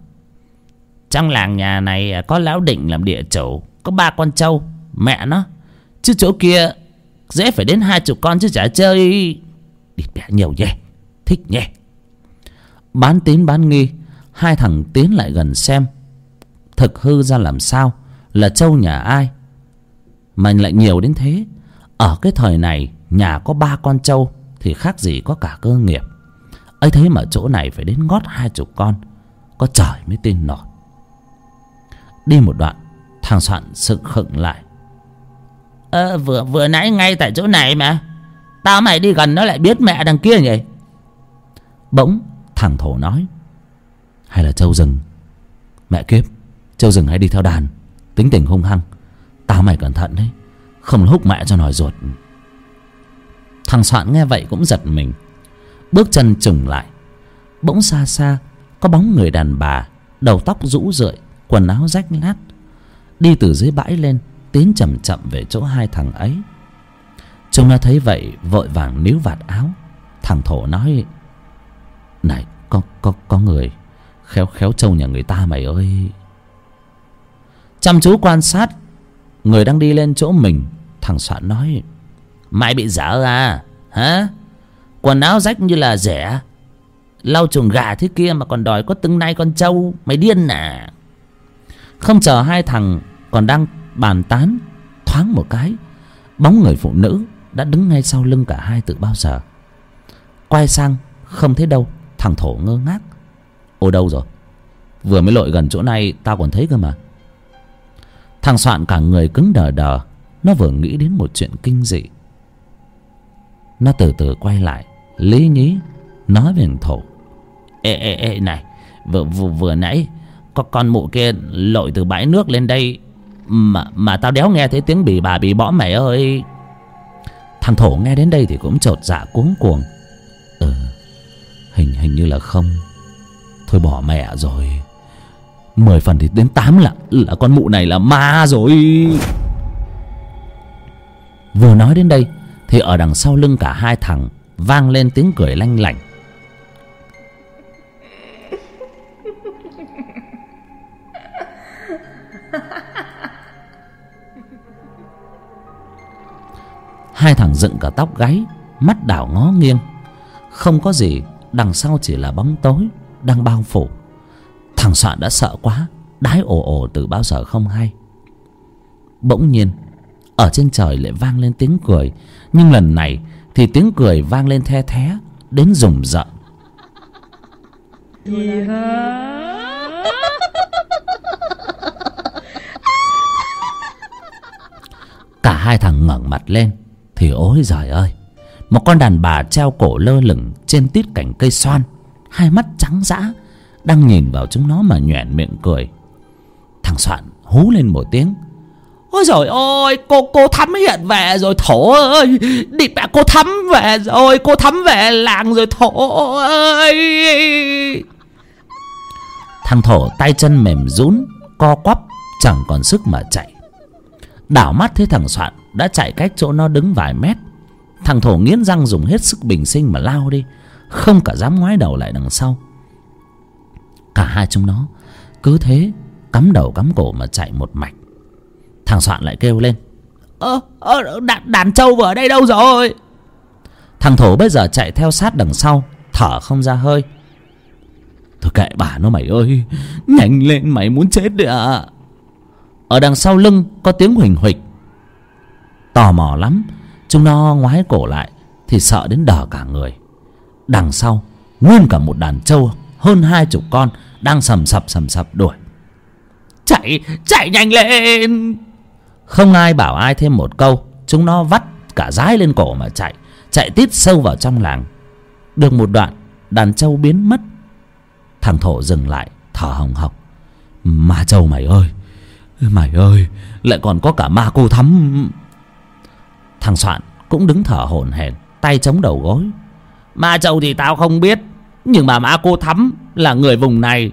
Trong làng nhà này à, có lão định làm địa chủ, có ba con trâu, mẹ nó. Chứ chỗ kia, dễ phải đến hai chục con chứ chả chơi. Đi bẻ nhiều nhé, thích nhé. Bán tín bán nghi, hai thằng tiến lại gần xem. Thực hư ra làm sao, là trâu nhà ai? Mà lại nhiều đến thế. Ở cái thời này, nhà có ba con trâu, thì khác gì có cả cơ nghiệp ấy thế mà chỗ này phải đến ngót hai chục con, có trời mới tin nổi. Đi một đoạn, thằng soạn sực khựng lại. Ờ vừa vừa nãy ngay tại chỗ này mà. Tao mày đi gần nó lại biết mẹ đằng kia nhỉ? Bỗng, thằng thổ nói. Hay là châu rừng mẹ kiếp, châu rừng hay đi theo đàn. Tính tình hung hăng. Tao mày cẩn thận đấy. Không húc mẹ cho nòi ruột. Thằng soạn nghe vậy cũng giật mình bước chân trùng lại. Bỗng xa xa, có bóng người đàn bà, đầu tóc rũ rượi, quần áo rách nát, đi từ dưới bãi lên, tiến chậm chậm về chỗ hai thằng ấy. Chúng nó thấy vậy, vội vàng níu vạt áo. Thằng thổ nói, này, có có có người. Khéo khéo trâu nhà người ta mày ơi. Chăm chú quan sát, người đang đi lên chỗ mình, thằng soạn nói, mày bị dở à? Hả? Quần áo rách như là rẻ. Lau chuồng gà thế kia mà còn đòi có từng nay con trâu. Mày điên à? Không chờ hai thằng còn đang bàn tán, thoáng một cái, bóng người phụ nữ đã đứng ngay sau lưng cả hai từ bao giờ. Quay sang, không thấy đâu, thằng thổ ngơ ngác. Ô, đâu rồi? Vừa mới lội gần chỗ này, tao còn thấy cơ mà. Thằng soạn cả người cứng đờ đờ, nó vừa nghĩ đến một chuyện kinh dị. Nó từ từ quay lại lý nhí nói với thằng thổ. Ê ê ê này vừa vừa, vừa nãy có con mụ kia lội từ bãi nước lên đây mà mà tao đéo nghe thấy tiếng bì bà bì bõ mày ơi. Thằng thổ nghe đến đây thì cũng chột dạ cuống cuồng. Ừ hình hình như là không. Thôi bỏ mẹ rồi. Mười phần thì đến tám là là con mụ này là ma rồi. Vừa nói đến đây thì ở đằng sau lưng cả hai thằng vang lên tiếng cười lanh lảnh. Hai thằng dựng cả tóc gáy, mắt đảo ngó nghiêng. Không có gì, đằng sau chỉ là bóng tối, đang bao phủ. Thằng soạn đã sợ quá, đái ồ ồ từ bao giờ không hay. Bỗng nhiên, ở trên trời lại vang lên tiếng cười, nhưng lần này thì tiếng cười vang lên the thé, đến rùng rợn. Cả hai thằng ngẩng mặt lên, thì ôi giời ơi, một con đàn bà treo cổ lơ lửng trên tít cành cây xoan, hai mắt trắng dã, đang nhìn vào chúng nó mà nhoẻn miệng cười. Thằng soạn hú lên một tiếng ôi rồi ôi cô cô thắm hiện về rồi thổ ơi. Đi mẹ cô thắm về rồi, cô thắm về làng rồi thổ ơi. Thằng thổ tay chân mềm rún co quắp, chẳng còn sức mà chạy. Đảo mắt thấy thằng soạn đã chạy cách chỗ nó đứng vài mét. Thằng thổ nghiến răng dùng hết sức bình sinh mà lao đi, không cả dám ngoái đầu lại đằng sau. Cả hai chúng nó cứ thế cắm đầu cắm cổ mà chạy một mạch thằng soạn lại kêu lên. Ơ ơ đàn, đàn trâu vừa ở đây đâu rồi? Thằng thổ bây giờ chạy theo sát đằng sau thở không ra hơi. Thôi kệ bà nó mày ơi nhanh lên mày muốn chết đấy à ở đằng sau lưng có tiếng huỳnh huỵch. Tò mò lắm chúng nó ngoái cổ lại thì sợ đến đờ cả người. Đằng sau nguyên cả một đàn trâu hơn hai chục con đang sầm sập sầm sập đuổi. Chạy chạy nhanh lên không ai bảo ai thêm một câu. Chúng nó vắt cả dái lên cổ mà chạy. Chạy tít sâu vào trong làng. Được một đoạn, đàn trâu biến mất. Thằng thổ dừng lại, thở hồng hộc. Ma trâu mày ơi mày ơi, lại còn có cả ma cô thắm. Thằng soạn cũng đứng thở hổn hển, tay chống đầu gối. Ma trâu thì tao không biết, nhưng mà ma cô thắm là người vùng này.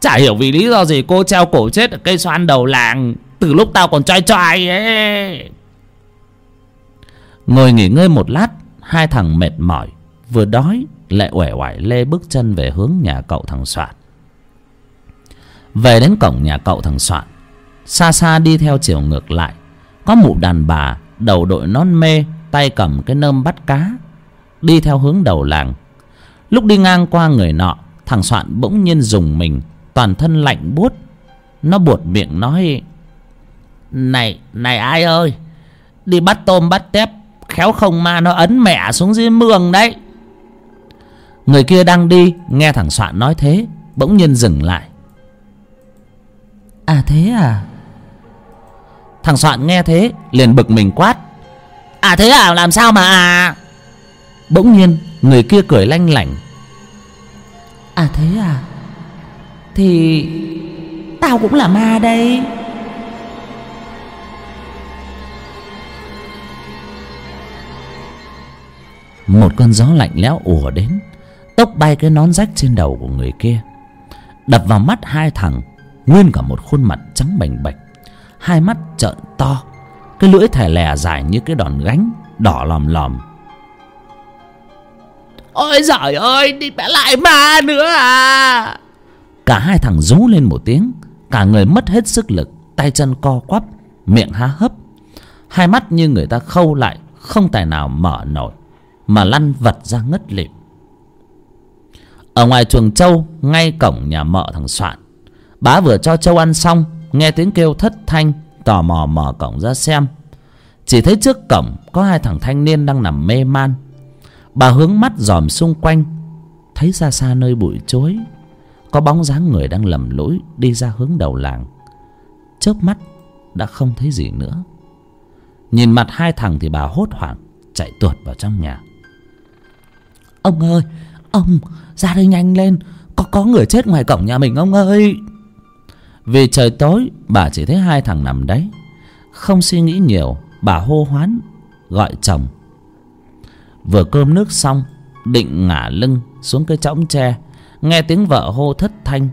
Chả hiểu vì lý do gì cô treo cổ chết ở cây xoan đầu làng từ lúc tao còn trai trai ấy. Ngồi nghỉ ngơi một lát, hai thằng mệt mỏi vừa đói lại uể oải lê bước chân về hướng nhà cậu thằng soạn. Về đến cổng nhà cậu thằng soạn, xa xa đi theo chiều ngược lại, có mụ đàn bà đầu đội non mê, tay cầm cái nơm bắt cá, đi theo hướng đầu làng. Lúc đi ngang qua người nọ, thằng soạn bỗng nhiên dùng mình, toàn thân lạnh buốt. Nó buột miệng nói này này ai ơi? Đi bắt tôm bắt tép khéo không ma nó ấn mẹ xuống dưới mương đấy. Người kia đang đi nghe thằng soạn nói thế bỗng nhiên dừng lại. À thế à? Thằng soạn nghe thế liền bực mình quát. À thế à làm sao mà à? Bỗng nhiên người kia cười lanh lảnh. À thế à? Thì tao cũng là ma đây một cơn gió lạnh lẽo ùa đến tốc bay cái nón rách trên đầu của người kia. Đập vào mắt hai thằng nguyên cả một khuôn mặt trắng bềnh bạch hai mắt trợn to cái lưỡi thè lè dài như cái đòn gánh đỏ lòm lòm. Ôi giời ơi đi vẽ lại ma nữa à! Cả hai thằng rú lên một tiếng cả người mất hết sức lực tay chân co quắp miệng há hấp hai mắt như người ta khâu lại không tài nào mở nổi mà lăn vật ra ngất lịm. Ở ngoài chuồng trâu ngay cổng nhà mợ thằng soạn, bá vừa cho trâu ăn xong, nghe tiếng kêu thất thanh, tò mò mở cổng ra xem. Chỉ thấy trước cổng có hai thằng thanh niên đang nằm mê man. Bà hướng mắt dòm xung quanh, thấy xa xa nơi bụi chối. Có bóng dáng người đang lầm lũi đi ra hướng đầu làng. Chớp mắt, đã không thấy gì nữa. Nhìn mặt hai thằng thì bà hốt hoảng, chạy tuột vào trong nhà ông ơi, ông, ra đây nhanh lên. Có có người chết ngoài cổng nhà mình ông ơi. Vì trời tối, bà chỉ thấy hai thằng nằm đấy. Không suy nghĩ nhiều, bà hô hoán, gọi chồng. Vừa cơm nước xong, định ngả lưng xuống cái chõng tre, nghe tiếng vợ hô thất thanh.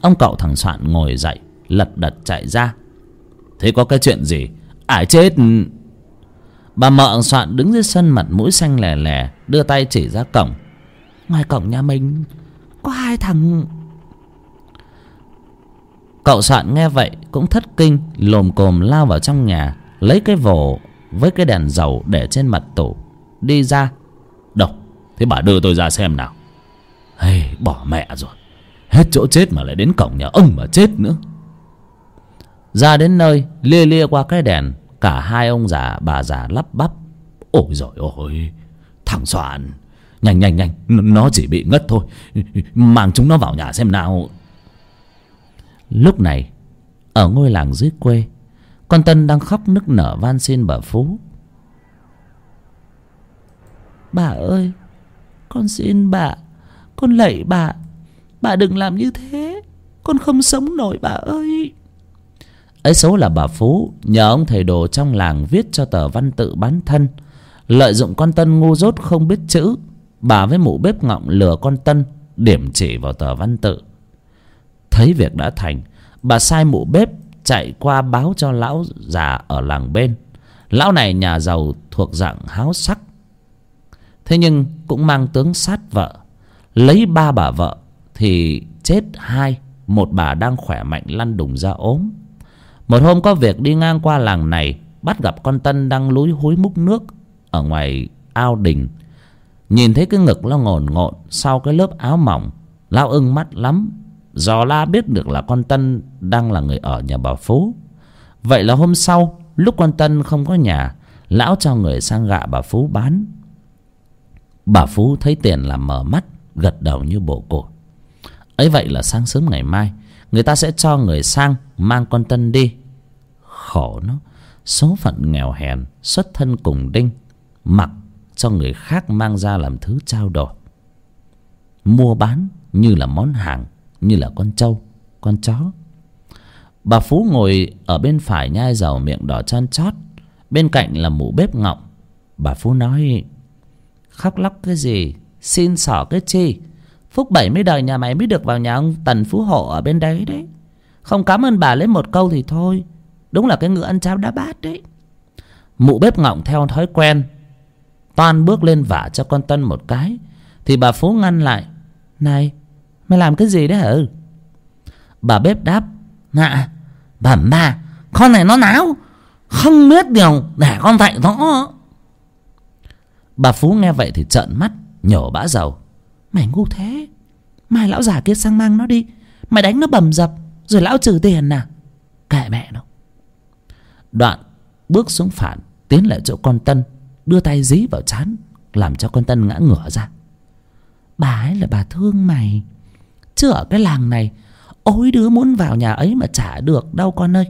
Ông cậu thằng soạn ngồi dậy, lật đật chạy ra. Thế có cái chuyện gì? Ai chết? Bà mợ soạn đứng dưới sân mặt mũi xanh lè lè đưa tay chỉ ra cổng. Ngoài cổng nhà mình có hai thằng. Cậu soạn nghe vậy cũng thất kinh lồm cồm lao vào trong nhà lấy cái vồ với cái đèn dầu để trên mặt tủ đi ra. Đâu thế bà đưa tôi ra xem nào. Hey, bỏ mẹ rồi hết chỗ chết mà lại đến cổng nhà ông mà chết nữa. Ra đến nơi lia lia qua cái đèn cả hai ông già, bà già lắp bắp. Ôi rồi ôi thằng soạn, nhanh nhanh nhanh nó chỉ bị ngất thôi, mang chúng nó vào nhà xem nào. Lúc này, ở ngôi làng dưới quê, con tân đang khóc nức nở van xin bà phú. Bà ơi, con xin bà, con lạy bà bà đừng làm như thế, con không sống nổi bà ơi ấy số là bà phú, nhờ ông thầy đồ trong làng viết cho tờ văn tự bán thân. Lợi dụng con tân ngu dốt không biết chữ, bà với mụ bếp ngọng lừa con tân điểm chỉ vào tờ văn tự. Thấy việc đã thành, bà sai mụ bếp chạy qua báo cho lão già ở làng bên. Lão này nhà giàu thuộc dạng háo sắc. Thế nhưng cũng mang tướng sát vợ. Lấy ba bà vợ thì chết hai, một bà đang khỏe mạnh lăn đùng ra ốm một hôm có việc đi ngang qua làng này, bắt gặp con tân đang lúi húi múc nước ở ngoài ao đình. Nhìn thấy cái ngực nó ngổn ngộn sau cái lớp áo mỏng lao ưng mắt lắm. Dò la biết được là con tân đang là người ở nhà bà phú. Vậy là hôm sau, lúc con tân không có nhà, lão cho người sang gạ bà phú bán. Bà phú thấy tiền là mở mắt, gật đầu như bộ cột. Ấy vậy là sáng sớm ngày mai người ta sẽ cho người sang mang con tân đi. Khổ nó. Số phận nghèo hèn, xuất thân cùng đinh, mặc cho người khác mang ra làm thứ trao đổi. Mua bán như là món hàng, như là con trâu, con chó. Bà phú ngồi ở bên phải nhai dầu miệng đỏ chan chót bên cạnh là mụ bếp ngọng. Bà phú nói, khóc lóc cái gì? Xin xỏ cái chi? Phúc bảy mươi đời nhà mày mới được vào nhà ông tần phú hộ ở bên đấy đấy. Không cảm ơn bà lấy một câu thì thôi. Đúng là cái ngựa ăn cháo đá bát đấy. Mụ bếp ngọng theo thói quen. Toan bước lên vả cho con tân một cái. Thì bà phú ngăn lại. Này mày làm cái gì đấy hả? Bà bếp đáp. Nạ, bẩm bà con này nó náo. Không biết điều để con dạy nó bà phú nghe vậy thì trợn mắt nhổ bã dầu mày ngu thế. Mai lão già kia sang mang nó đi. Mày đánh nó bầm dập, rồi lão trừ tiền à? Kệ mẹ nó. Đoạn bước xuống phản, tiến lại chỗ con tân, đưa tay dí vào chán, làm cho con tân ngã ngửa ra. Bà ấy là bà thương mày. Chứ ở cái làng này, ôi đứa muốn vào nhà ấy mà chả được đâu con ơi.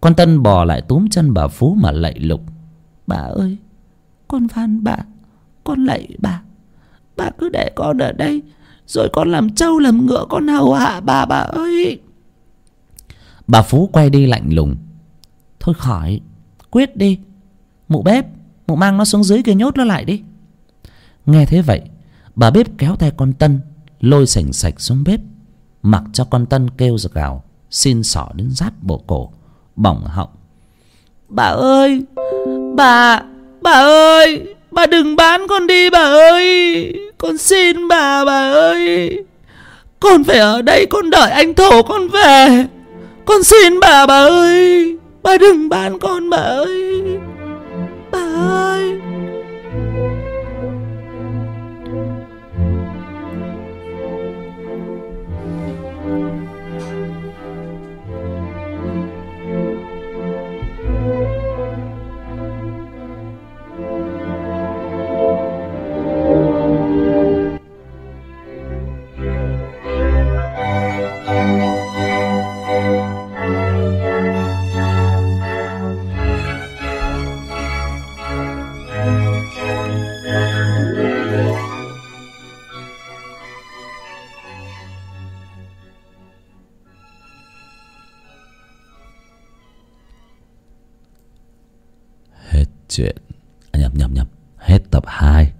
Con tân bò lại túm chân bà phú mà lạy lục. Bà ơi, con van bà con lạy bà bà cứ để con ở đây rồi con làm trâu làm ngựa con hầu hạ bà bà ơi. Bà phú quay đi lạnh lùng. Thôi khỏi quyết đi. Mụ bếp mụ mang nó xuống dưới kia nhốt nó lại đi. Nghe thế vậy bà bếp kéo tay con tân lôi sành sạch xuống bếp mặc cho con tân kêu giật gào xin xỏ đến rát bộ cổ bỏng họng. Bà ơi bà bà ơi bà đừng bán con đi bà ơi. Con xin bà bà ơi. Con phải ở đây, con đợi anh thổ con về. Con xin bà bà ơi. Bà đừng bán con bà ơi. Bà ơi. Chuyện. À, nhầm nhầm nhầm. Hết tập 2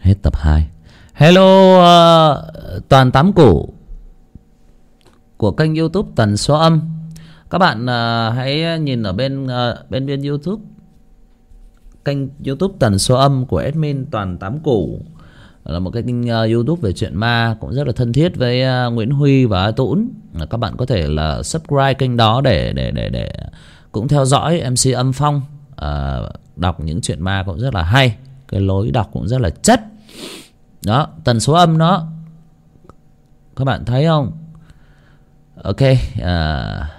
hết tập 2 hello uh, toàn tám củ của kênh youtube tần số âm. Các bạn uh, hãy nhìn ở bên uh, bên bên youtube. Kênh youtube tần số âm của admin toàn tám củ. Là một cái kênh uh, youtube về chuyện ma cũng rất là thân thiết với uh, nguyễn huy và a tũn các bạn có thể là subscribe kênh đó để để để để cũng theo dõi mc âm phong. Ờ, đọc những chuyện ma cũng rất là hay. Cái lối đọc cũng rất là chất. Đó tần số âm nó, các bạn thấy không? Ok à,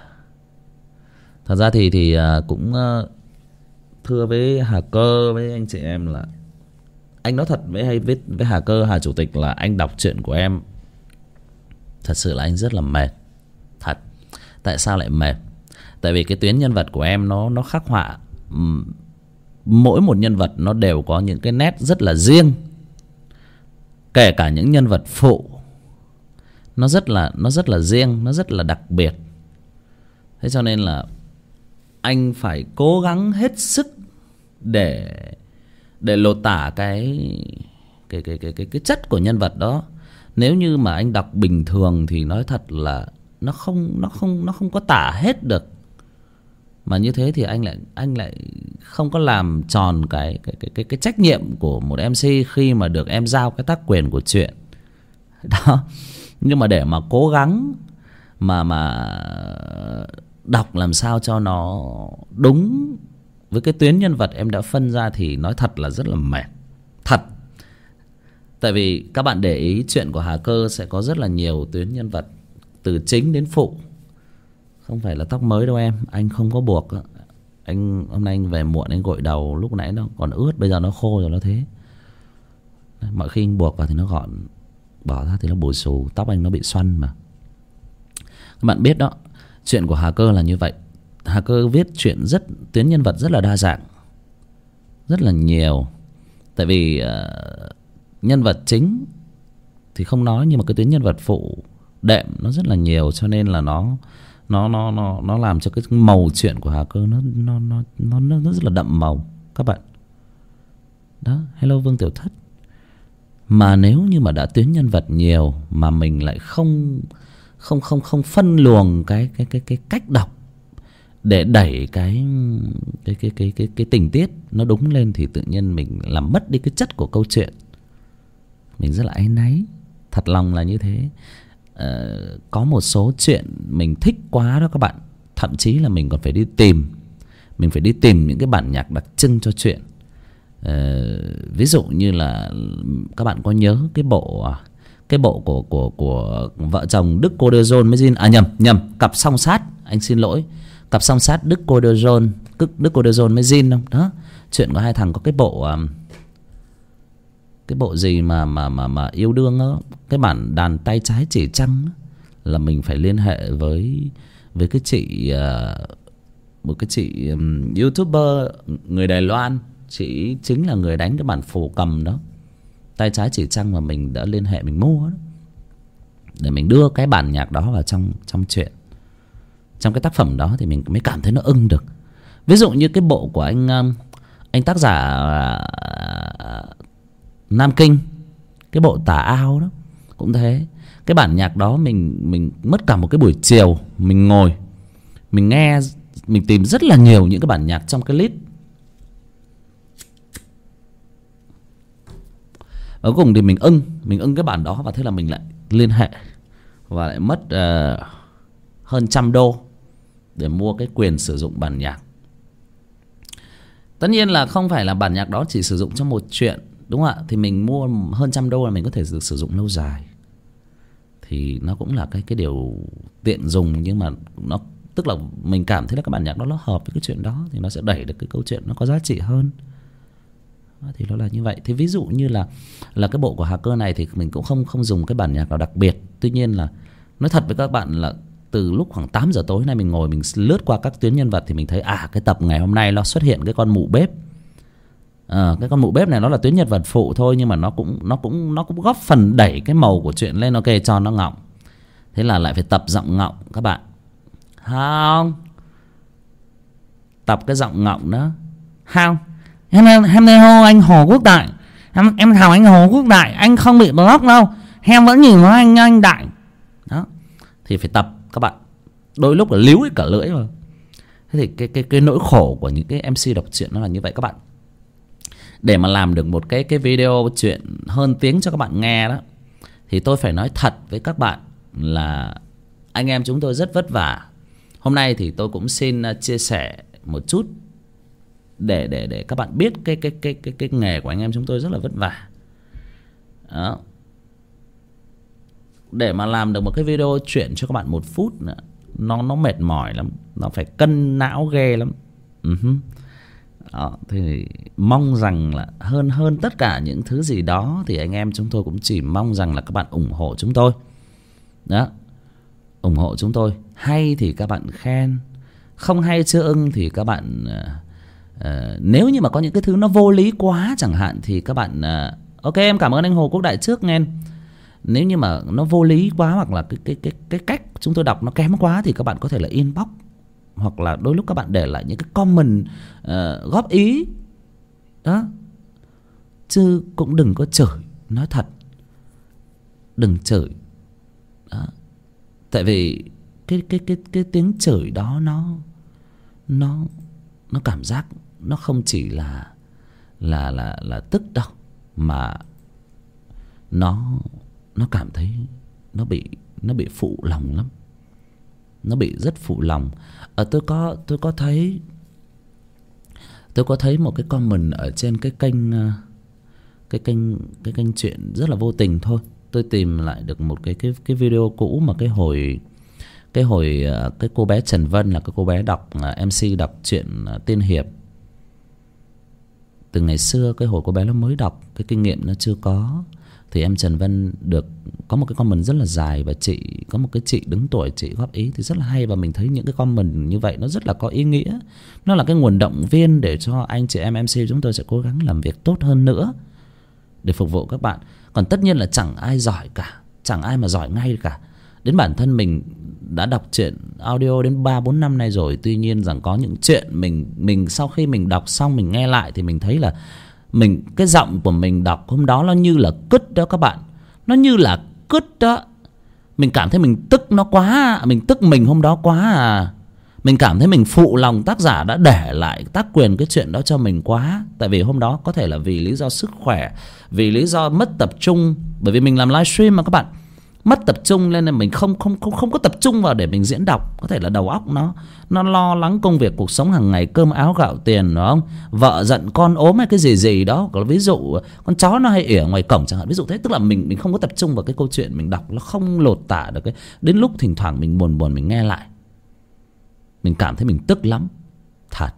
thật ra thì thì à, cũng à, thưa với hà cơ với anh chị em là anh nói thật với hay viết với hà cơ hà chủ tịch là anh đọc chuyện của em. Thật sự là anh rất là mệt. Thật. Tại sao lại mệt? Tại vì cái tuyến nhân vật của em nó nó khắc họa mỗi một nhân vật nó đều có những cái nét rất là riêng. Kể cả những nhân vật phụ, nó rất là, nó rất là riêng, nó rất là đặc biệt. Thế cho nên là anh phải cố gắng hết sức để để lột tả cái cái cái cái cái cái chất của nhân vật đó. Nếu như mà anh đọc bình thường thì nói thật là nó không nó không nó không có tả hết được mà như thế thì anh lại anh lại không có làm tròn cái cái cái cái, cái trách nhiệm của một MC khi mà được em giao cái tác quyền của chuyện. Đó. Nhưng mà để mà cố gắng mà mà đọc làm sao cho nó đúng với cái tuyến nhân vật em đã phân ra thì nói thật là rất là mệt. Thật. Tại vì các bạn để ý chuyện của hà cơ sẽ có rất là nhiều tuyến nhân vật từ chính đến phụ không phải là tóc mới đâu em. Anh không có buộc anh hôm nay anh về muộn anh gội đầu lúc nãy nó còn ướt bây giờ nó khô rồi nó thế. Mọi khi anh buộc vào thì nó gọn bỏ ra thì nó bù xù tóc anh nó bị xoăn mà. Các bạn biết đó chuyện của hà cơ là như vậy. Hà cơ viết chuyện rất tuyến nhân vật rất là đa dạng rất là nhiều. Tại vì uh, nhân vật chính thì không nói nhưng mà cái tuyến nhân vật phụ đệm nó rất là nhiều cho nên là nó nó nó nó nó làm cho cái màu chuyện của Hà Cơ nó nó nó nó nó rất là đậm màu, các bạn. Đó, hello Vương Tiểu Thất. Mà nếu như mà đã tuyến nhân vật nhiều mà mình lại không không không không phân luồng cái cái cái cái cách đọc để đẩy cái cái cái cái cái cái tình tiết nó đúng lên thì tự nhiên mình làm mất đi cái chất của câu chuyện. Mình rất là áy náy. Thật lòng là như thế. Ờ, có một số chuyện mình thích quá đó các bạn. Thậm chí là mình còn phải đi tìm. Mình phải đi tìm những cái bản nhạc đặc trưng cho chuyện. Ờ, ví dụ như là các bạn có nhớ cái bộ à, cái bộ của của của vợ chồng Đức Cô Đơ mới Jin à nhầm nhầm cặp song sát. Anh xin lỗi. Cặp song sát Đức Cô Đơ Dôn Đức Cô Đơ mới Jin không? Đó chuyện của hai thằng có cái bộ uh, cái bộ gì mà mà mà mà yêu đương á cái bản đàn tay trái chỉ trăng đó, là mình phải liên hệ với với cái chị à, một cái chị youtuber người Đài Loan. Chị chính là người đánh cái bản phổ cầm đó. Tay trái chỉ trăng mà mình đã liên hệ mình mua đó để mình đưa cái bản nhạc đó vào trong trong chuyện. Trong cái tác phẩm đó thì mình mới cảm thấy nó ưng được. Ví dụ như cái bộ của anh anh tác giả à, nam kinh. Cái bộ tả ao đó cũng thế. Cái bản nhạc đó mình mình mất cả một cái buổi chiều mình ngồi mình nghe mình tìm rất là nhiều những cái bản nhạc trong cái list. Ở cùng thì mình ưng mình ưng cái bản đó và thế là mình lại liên hệ và lại mất uh, hơn trăm đô để mua cái quyền sử dụng bản nhạc. Tất nhiên là không phải là bản nhạc đó chỉ sử dụng cho một chuyện đúng không ạ? Thì mình mua hơn trăm đô là mình có thể được sử dụng lâu dài. Thì nó cũng là cái cái điều tiện dùng, nhưng mà nó, tức là mình cảm thấy là các bản nhạc đó nó hợp với cái chuyện đó, thì nó sẽ đẩy được cái câu chuyện nó có giá trị hơn. Thì nó là như vậy. Thì ví dụ như là là cái bộ của hacker này thì mình cũng không không dùng cái bản nhạc nào đặc biệt. Tuy nhiên là, nói thật với các bạn là từ lúc khoảng 8 giờ tối nay mình ngồi mình lướt qua các tuyến nhân vật thì mình thấy à cái tập ngày hôm nay nó xuất hiện cái con mụ bếp à, cái con mụ bếp này nó là tuyến nhân vật phụ thôi nhưng mà nó cũng nó cũng nó cũng góp phần đẩy cái màu của chuyện lên ok cho nó ngọng. Thế là lại phải tập giọng ngọng các bạn. Không tập cái giọng ngọng nữa không em em đây hô anh hồ quốc đại. Em em thảo anh hồ quốc đại anh không bị block đâu. Em vẫn nhìn nó anh anh đại. Đó. Thì phải tập các bạn. Đôi lúc là líu cả lưỡi mà thế thì cái cái cái nỗi khổ của những cái mc đọc truyện nó là như vậy các bạn để mà làm được một cái cái video chuyện hơn tiếng cho các bạn nghe đó, thì tôi phải nói thật với các bạn là anh em chúng tôi rất vất vả. Hôm nay thì tôi cũng xin à, chia sẻ một chút để để để các bạn biết cái cái cái cái cái nghề của anh em chúng tôi rất là vất vả. Đó. Để mà làm được một cái video chuyện cho các bạn một phút nữa, nó nó mệt mỏi lắm, nó phải cân não ghê lắm. Uh-huh. Ờ, đó, thì mong rằng là hơn hơn tất cả những thứ gì đó thì anh em chúng tôi cũng chỉ mong rằng là các bạn ủng hộ chúng tôi. Đó ủng hộ chúng tôi. Hay thì các bạn khen không hay chưa ưng thì các bạn uh, nếu như mà có những cái thứ nó vô lý quá chẳng hạn thì các bạn uh, ok em cảm ơn anh hồ quốc đại trước nghe. Nếu như mà nó vô lý quá hoặc là cái cái cái cái cách chúng tôi đọc nó kém quá thì các bạn có thể là inbox hoặc là đôi lúc các bạn để lại những cái comment uh, góp ý. Đó. Chứ cũng đừng có chửi nói thật. Đừng chửi. Đó. Tại vì cái cái cái cái tiếng chửi đó nó nó nó cảm giác nó không chỉ là là là là tức đâu mà nó nó cảm thấy nó bị nó bị phụ lòng lắm. Nó bị rất phụ lòng ở tôi có tôi có thấy, tôi có thấy một cái comment ở trên cái kênh ờ, cái kênh cái kênh chuyện rất là vô tình thôi. Tôi tìm lại được một cái cái cái video cũ mà cái hồi cái hồi ờ, cái cô bé Trần Vân là cái cô bé đọc MC đọc truyện tiên hiệp. Từ ngày xưa cái hồi cô bé nó mới đọc, cái kinh nghiệm nó chưa có thì em Trần Vân được có một cái comment rất là dài và chị, có một cái chị đứng tuổi chị góp ý thì rất là hay và mình thấy những cái comment như vậy nó rất là có ý nghĩa. Nó là cái nguồn động viên để cho anh chị em MC chúng tôi sẽ cố gắng làm việc tốt hơn nữa để phục vụ các bạn. Còn tất nhiên là chẳng ai giỏi cả, chẳng ai mà giỏi ngay cả. Đến bản thân mình đã đọc truyện audio đến ba bốn năm nay rồi, tuy nhiên rằng có những chuyện mình mình sau khi mình đọc xong, mình nghe lại thì mình thấy là mình, cái giọng của mình đọc hôm đó nó như là cứt đó các bạn. Nó như là cứt đó. Mình cảm thấy mình tức nó quá à. mình tức mình hôm đó quá à. Mình cảm thấy mình phụ lòng tác giả đã để lại tác quyền cái chuyện đó cho mình quá. Tại vì hôm đó có thể là vì lý do sức khỏe, vì lý do mất tập trung. Bởi vì mình làm livestream mà các bạn mất tập trung nên là mình không không không không có tập trung vào để mình diễn đọc. Có thể là đầu óc nó nó lo lắng công việc, cuộc sống hàng ngày, cơm áo gạo tiền, đúng không? Vợ giận con ốm hay cái gì gì đó. Có ví dụ, con chó nó hay ỉa ngoài cổng chẳng hạn. Ví dụ thế, tức là mình mình không có tập trung vào cái câu chuyện mình đọc. Nó không lột tả được cái, đến lúc thỉnh thoảng mình buồn buồn mình nghe lại. Mình cảm thấy mình tức lắm. Thật,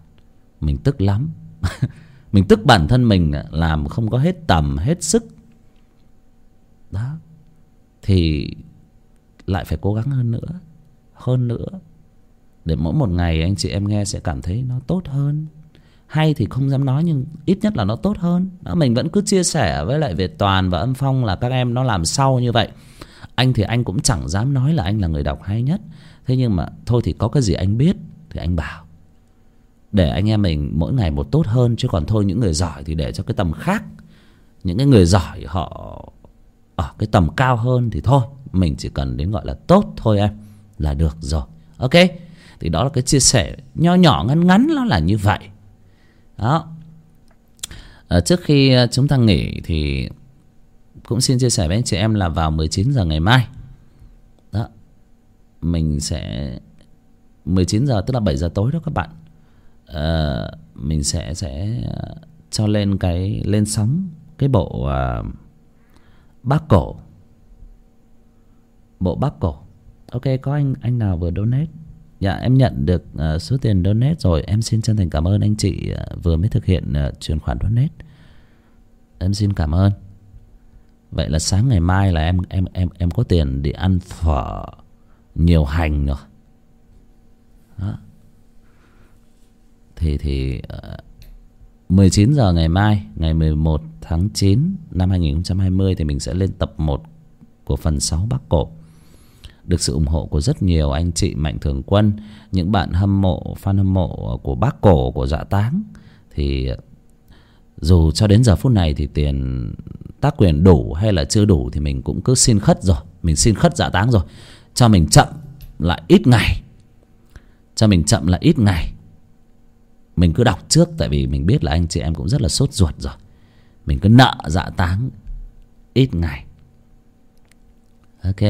mình tức lắm. Mình tức bản thân mình làm không có hết tầm, hết sức thì lại phải cố gắng hơn nữa hơn nữa. Để mỗi một ngày anh chị em nghe sẽ cảm thấy nó tốt hơn. Hay thì không dám nói nhưng ít nhất là nó tốt hơn. Đó, mình vẫn cứ chia sẻ với lại Việt Toàn và Âm Phong là các em nó làm sau như vậy. Anh thì anh cũng chẳng dám nói là anh là người đọc hay nhất. Thế nhưng mà thôi thì có cái gì anh biết thì anh bảo. Để anh em mình mỗi ngày một tốt hơn chứ còn thôi những người giỏi thì để cho cái tầm khác. Những cái người giỏi họ ở cái tầm cao hơn thì thôi mình chỉ cần đến gọi là tốt thôi em là được rồi. Ok? Thì đó là cái chia sẻ nho nhỏ ngắn ngắn nó là như vậy. Đó. À, trước khi ờ, chúng ta nghỉ thì cũng xin chia sẻ với anh chị em là vào 19 giờ ngày mai. Đó. Mình sẽ 19 giờ tức là 7 giờ tối đó các bạn. À, mình sẽ sẽ cho lên cái lên sóng cái bộ uh, bác cổ. Bộ bác cổ. Ok có anh anh nào vừa donate? Dạ em nhận được uh, số tiền donate rồi. Em xin chân thành cảm ơn anh chị uh, vừa mới thực hiện uh, chuyển khoản donate. Em xin cảm ơn. Vậy là sáng ngày mai là em em em em có tiền để ăn phở nhiều hành rồi. Đó. Thì thì uh, 19 giờ ngày mai, ngày 11 tháng 9 năm 2020 thì mình sẽ lên tập 1 của phần 6 Bắc Cổ. Được sự ủng hộ của rất nhiều anh chị mạnh thường quân, những bạn hâm mộ, fan hâm mộ của Bắc cổ, của dạ táng. Thì, dù cho đến giờ phút này thì tiền tác quyền đủ hay là chưa đủ thì mình cũng cứ xin khất rồi. Mình xin khất dạ táng rồi. Cho mình chậm lại ít ngày. Cho mình chậm lại ít ngày mình cứ đọc trước tại vì mình biết là anh chị em cũng rất là sốt ruột rồi. Mình cứ nợ dạ táng ít ngày. Ok.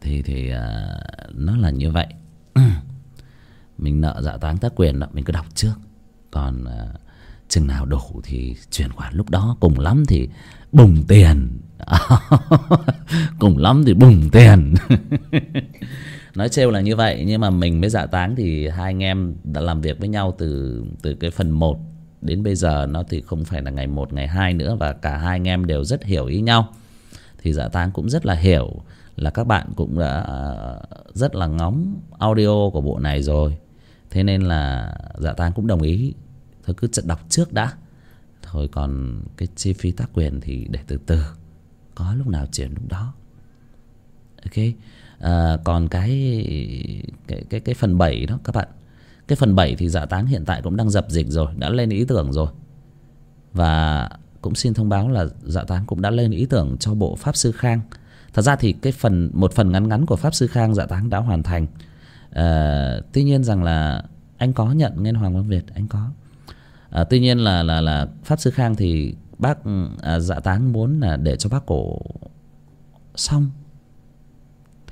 Thì thì uh, nó là như vậy. Mình nợ dạ táng tác quyền đó mình cứ đọc trước. Còn uh, chừng nào đủ thì chuyển khoản lúc đó. Cùng lắm thì bùng tiền. Cùng lắm thì bùng tiền. nói trêu là như vậy, nhưng mà mình với dạ táng thì hai anh em đã làm việc với nhau từ từ cái phần một đến bây giờ. Nó thì không phải là ngày một, ngày hai nữa, và cả hai anh em đều rất hiểu ý nhau. Thì dạ táng cũng rất là hiểu là các bạn cũng đã à, rất là ngóng audio của bộ này rồi. Thế nên là dạ táng cũng đồng ý. Thôi cứ đọc trước đã. Thôi còn cái chi phí tác quyền thì để từ từ. Có lúc nào chuyển lúc đó. Ok? À, còn cái cái cái cái phần 7 đó các bạn. Cái phần 7 thì dạ táng hiện tại cũng đang dập dịch rồi đã lên ý tưởng rồi. Và cũng xin thông báo là dạ táng cũng đã lên ý tưởng cho bộ pháp sư khang. Thật ra thì cái phần một phần ngắn ngắn của pháp sư khang dạ táng đã hoàn thành. À, tuy nhiên rằng là anh có nhận nghe hoàng văn việt anh có. À, tuy nhiên là là là pháp sư khang thì bác à, dạ táng muốn là để cho bác cổ xong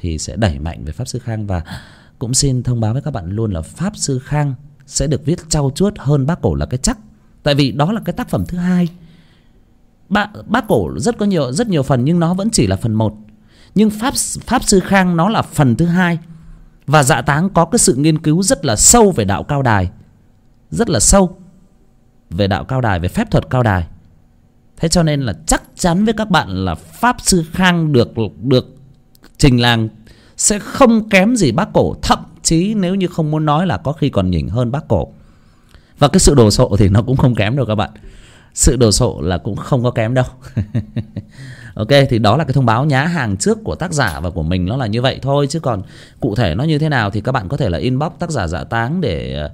thì sẽ đẩy mạnh về pháp sư khang. Và cũng xin thông báo với các bạn luôn là pháp sư khang sẽ được viết trau chuốt hơn bác cổ là cái chắc. Tại vì đó là cái tác phẩm thứ hai. Bác, bác cổ rất có nhiều rất nhiều phần nhưng nó vẫn chỉ là phần một. Nhưng pháp pháp sư khang nó là phần thứ hai. Và dạ táng có cái sự nghiên cứu rất là sâu về đạo cao đài. Rất là sâu về đạo cao đài về phép thuật cao đài. Thế cho nên là chắc chắn với các bạn là pháp sư khang được được trình làng sẽ không kém gì bác cổ. Thậm chí nếu như không muốn nói là có khi còn nhỉnh hơn bác cổ. Và cái sự đồ sộ thì nó cũng không kém đâu các bạn. Sự đồ sộ là cũng không có kém đâu. Ok thì đó là cái thông báo nhá. Hàng trước của tác giả và của mình nó là như vậy thôi. Chứ còn cụ thể nó như thế nào thì các bạn có thể là inbox tác giả dạ táng để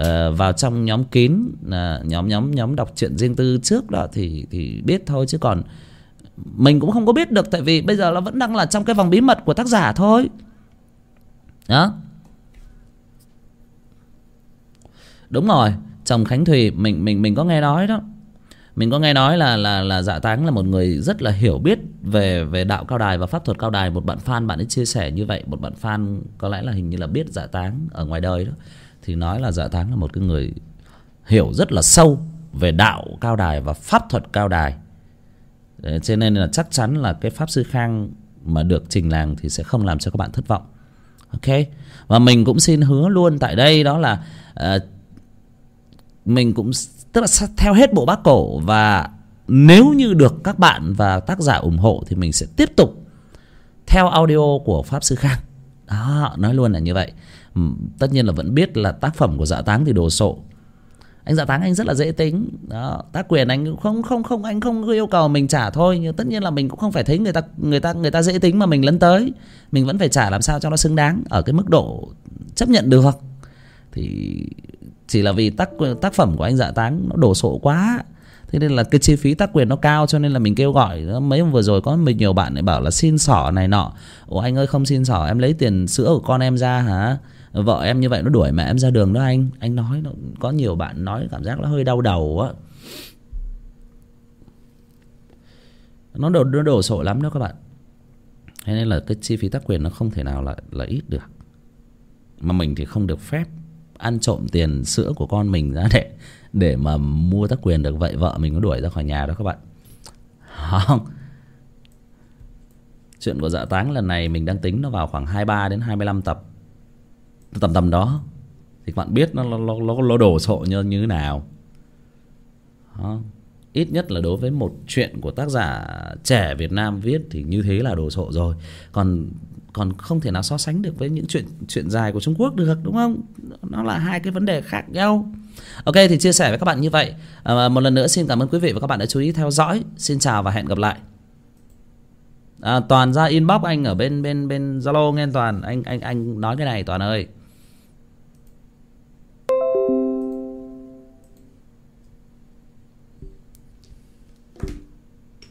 uh, vào trong nhóm kín uh, nhóm nhóm nhóm đọc truyện riêng tư trước đó thì thì biết thôi. Chứ còn mình cũng không có biết được, tại vì bây giờ nó vẫn đang là trong cái vòng bí mật của tác giả thôi. Đó đúng rồi, chồng khánh thùy, mình mình mình có nghe nói đó. Mình có nghe nói là là là dạ táng là một người rất là hiểu biết về về đạo cao đài và pháp thuật cao đài. Một bạn fan, bạn ấy chia sẻ như vậy. Một bạn fan có lẽ là hình như là biết dạ táng ở ngoài đời đó. Thì nói là dạ táng là một cái người hiểu rất là sâu về đạo cao đài và pháp thuật cao đài cho nên là chắc chắn là cái pháp sư khang mà được trình làng thì sẽ không làm cho các bạn thất vọng. Ok? Và mình cũng xin hứa luôn tại đây đó là uh, mình cũng tức là theo hết bộ bác cổ và nếu như được các bạn và tác giả ủng hộ thì mình sẽ tiếp tục theo audio của pháp sư khang. Đó nói luôn là như vậy. Tất nhiên là vẫn biết là tác phẩm của dạ táng thì đồ sộ anh dạ táng anh rất là dễ tính. Đó, tác quyền anh không không không, anh không yêu cầu mình trả thôi, nhưng tất nhiên là mình cũng không phải thấy người ta người ta người ta dễ tính mà mình lấn tới. Mình vẫn phải trả làm sao cho nó xứng đáng, ở cái mức độ chấp nhận được. Thì chỉ là vì tác tác phẩm của anh dạ táng nó đổ sộ quá, thế nên là cái chi phí tác quyền nó cao cho nên là mình kêu gọi. Mấy hôm vừa rồi có mình nhiều bạn lại bảo là xin sỏ này nọ. Ủa anh ơi, không xin sỏ, em lấy tiền sữa của con em ra hả? Vợ em như vậy nó đuổi mẹ em ra đường đó anh. Anh nói nó, có nhiều bạn nói cảm giác nó hơi đau đầu á. Nó đổ nó đổ sộ lắm đó các bạn. Thế nên là cái chi phí tác quyền nó không thể nào là là ít được. Mà mình thì không được phép ăn trộm tiền sữa của con mình ra để để mà mua tác quyền được. Vậy vợ mình có đuổi ra khỏi nhà đó các bạn. Không. Chuyện của dạ táng lần này mình đang tính nó vào khoảng 23 đến 25 tập tầm tầm đó. Thì các bạn biết nó nó nó, nó đổ sộ như như thế nào. Đó. ít nhất là đối với một chuyện của tác giả trẻ Việt Nam viết thì như thế là đồ sộ rồi. Còn còn không thể nào so sánh được với những chuyện chuyện dài của Trung Quốc được đúng không? Nó là hai cái vấn đề khác nhau. Ok thì chia sẻ với các bạn như vậy. À, một lần nữa xin cảm ơn quý vị và các bạn đã chú ý theo dõi. Xin chào và hẹn gặp lại. À, toàn ra inbox anh ở bên bên bên zalo nghe toàn. Anh anh anh nói cái này toàn ơi.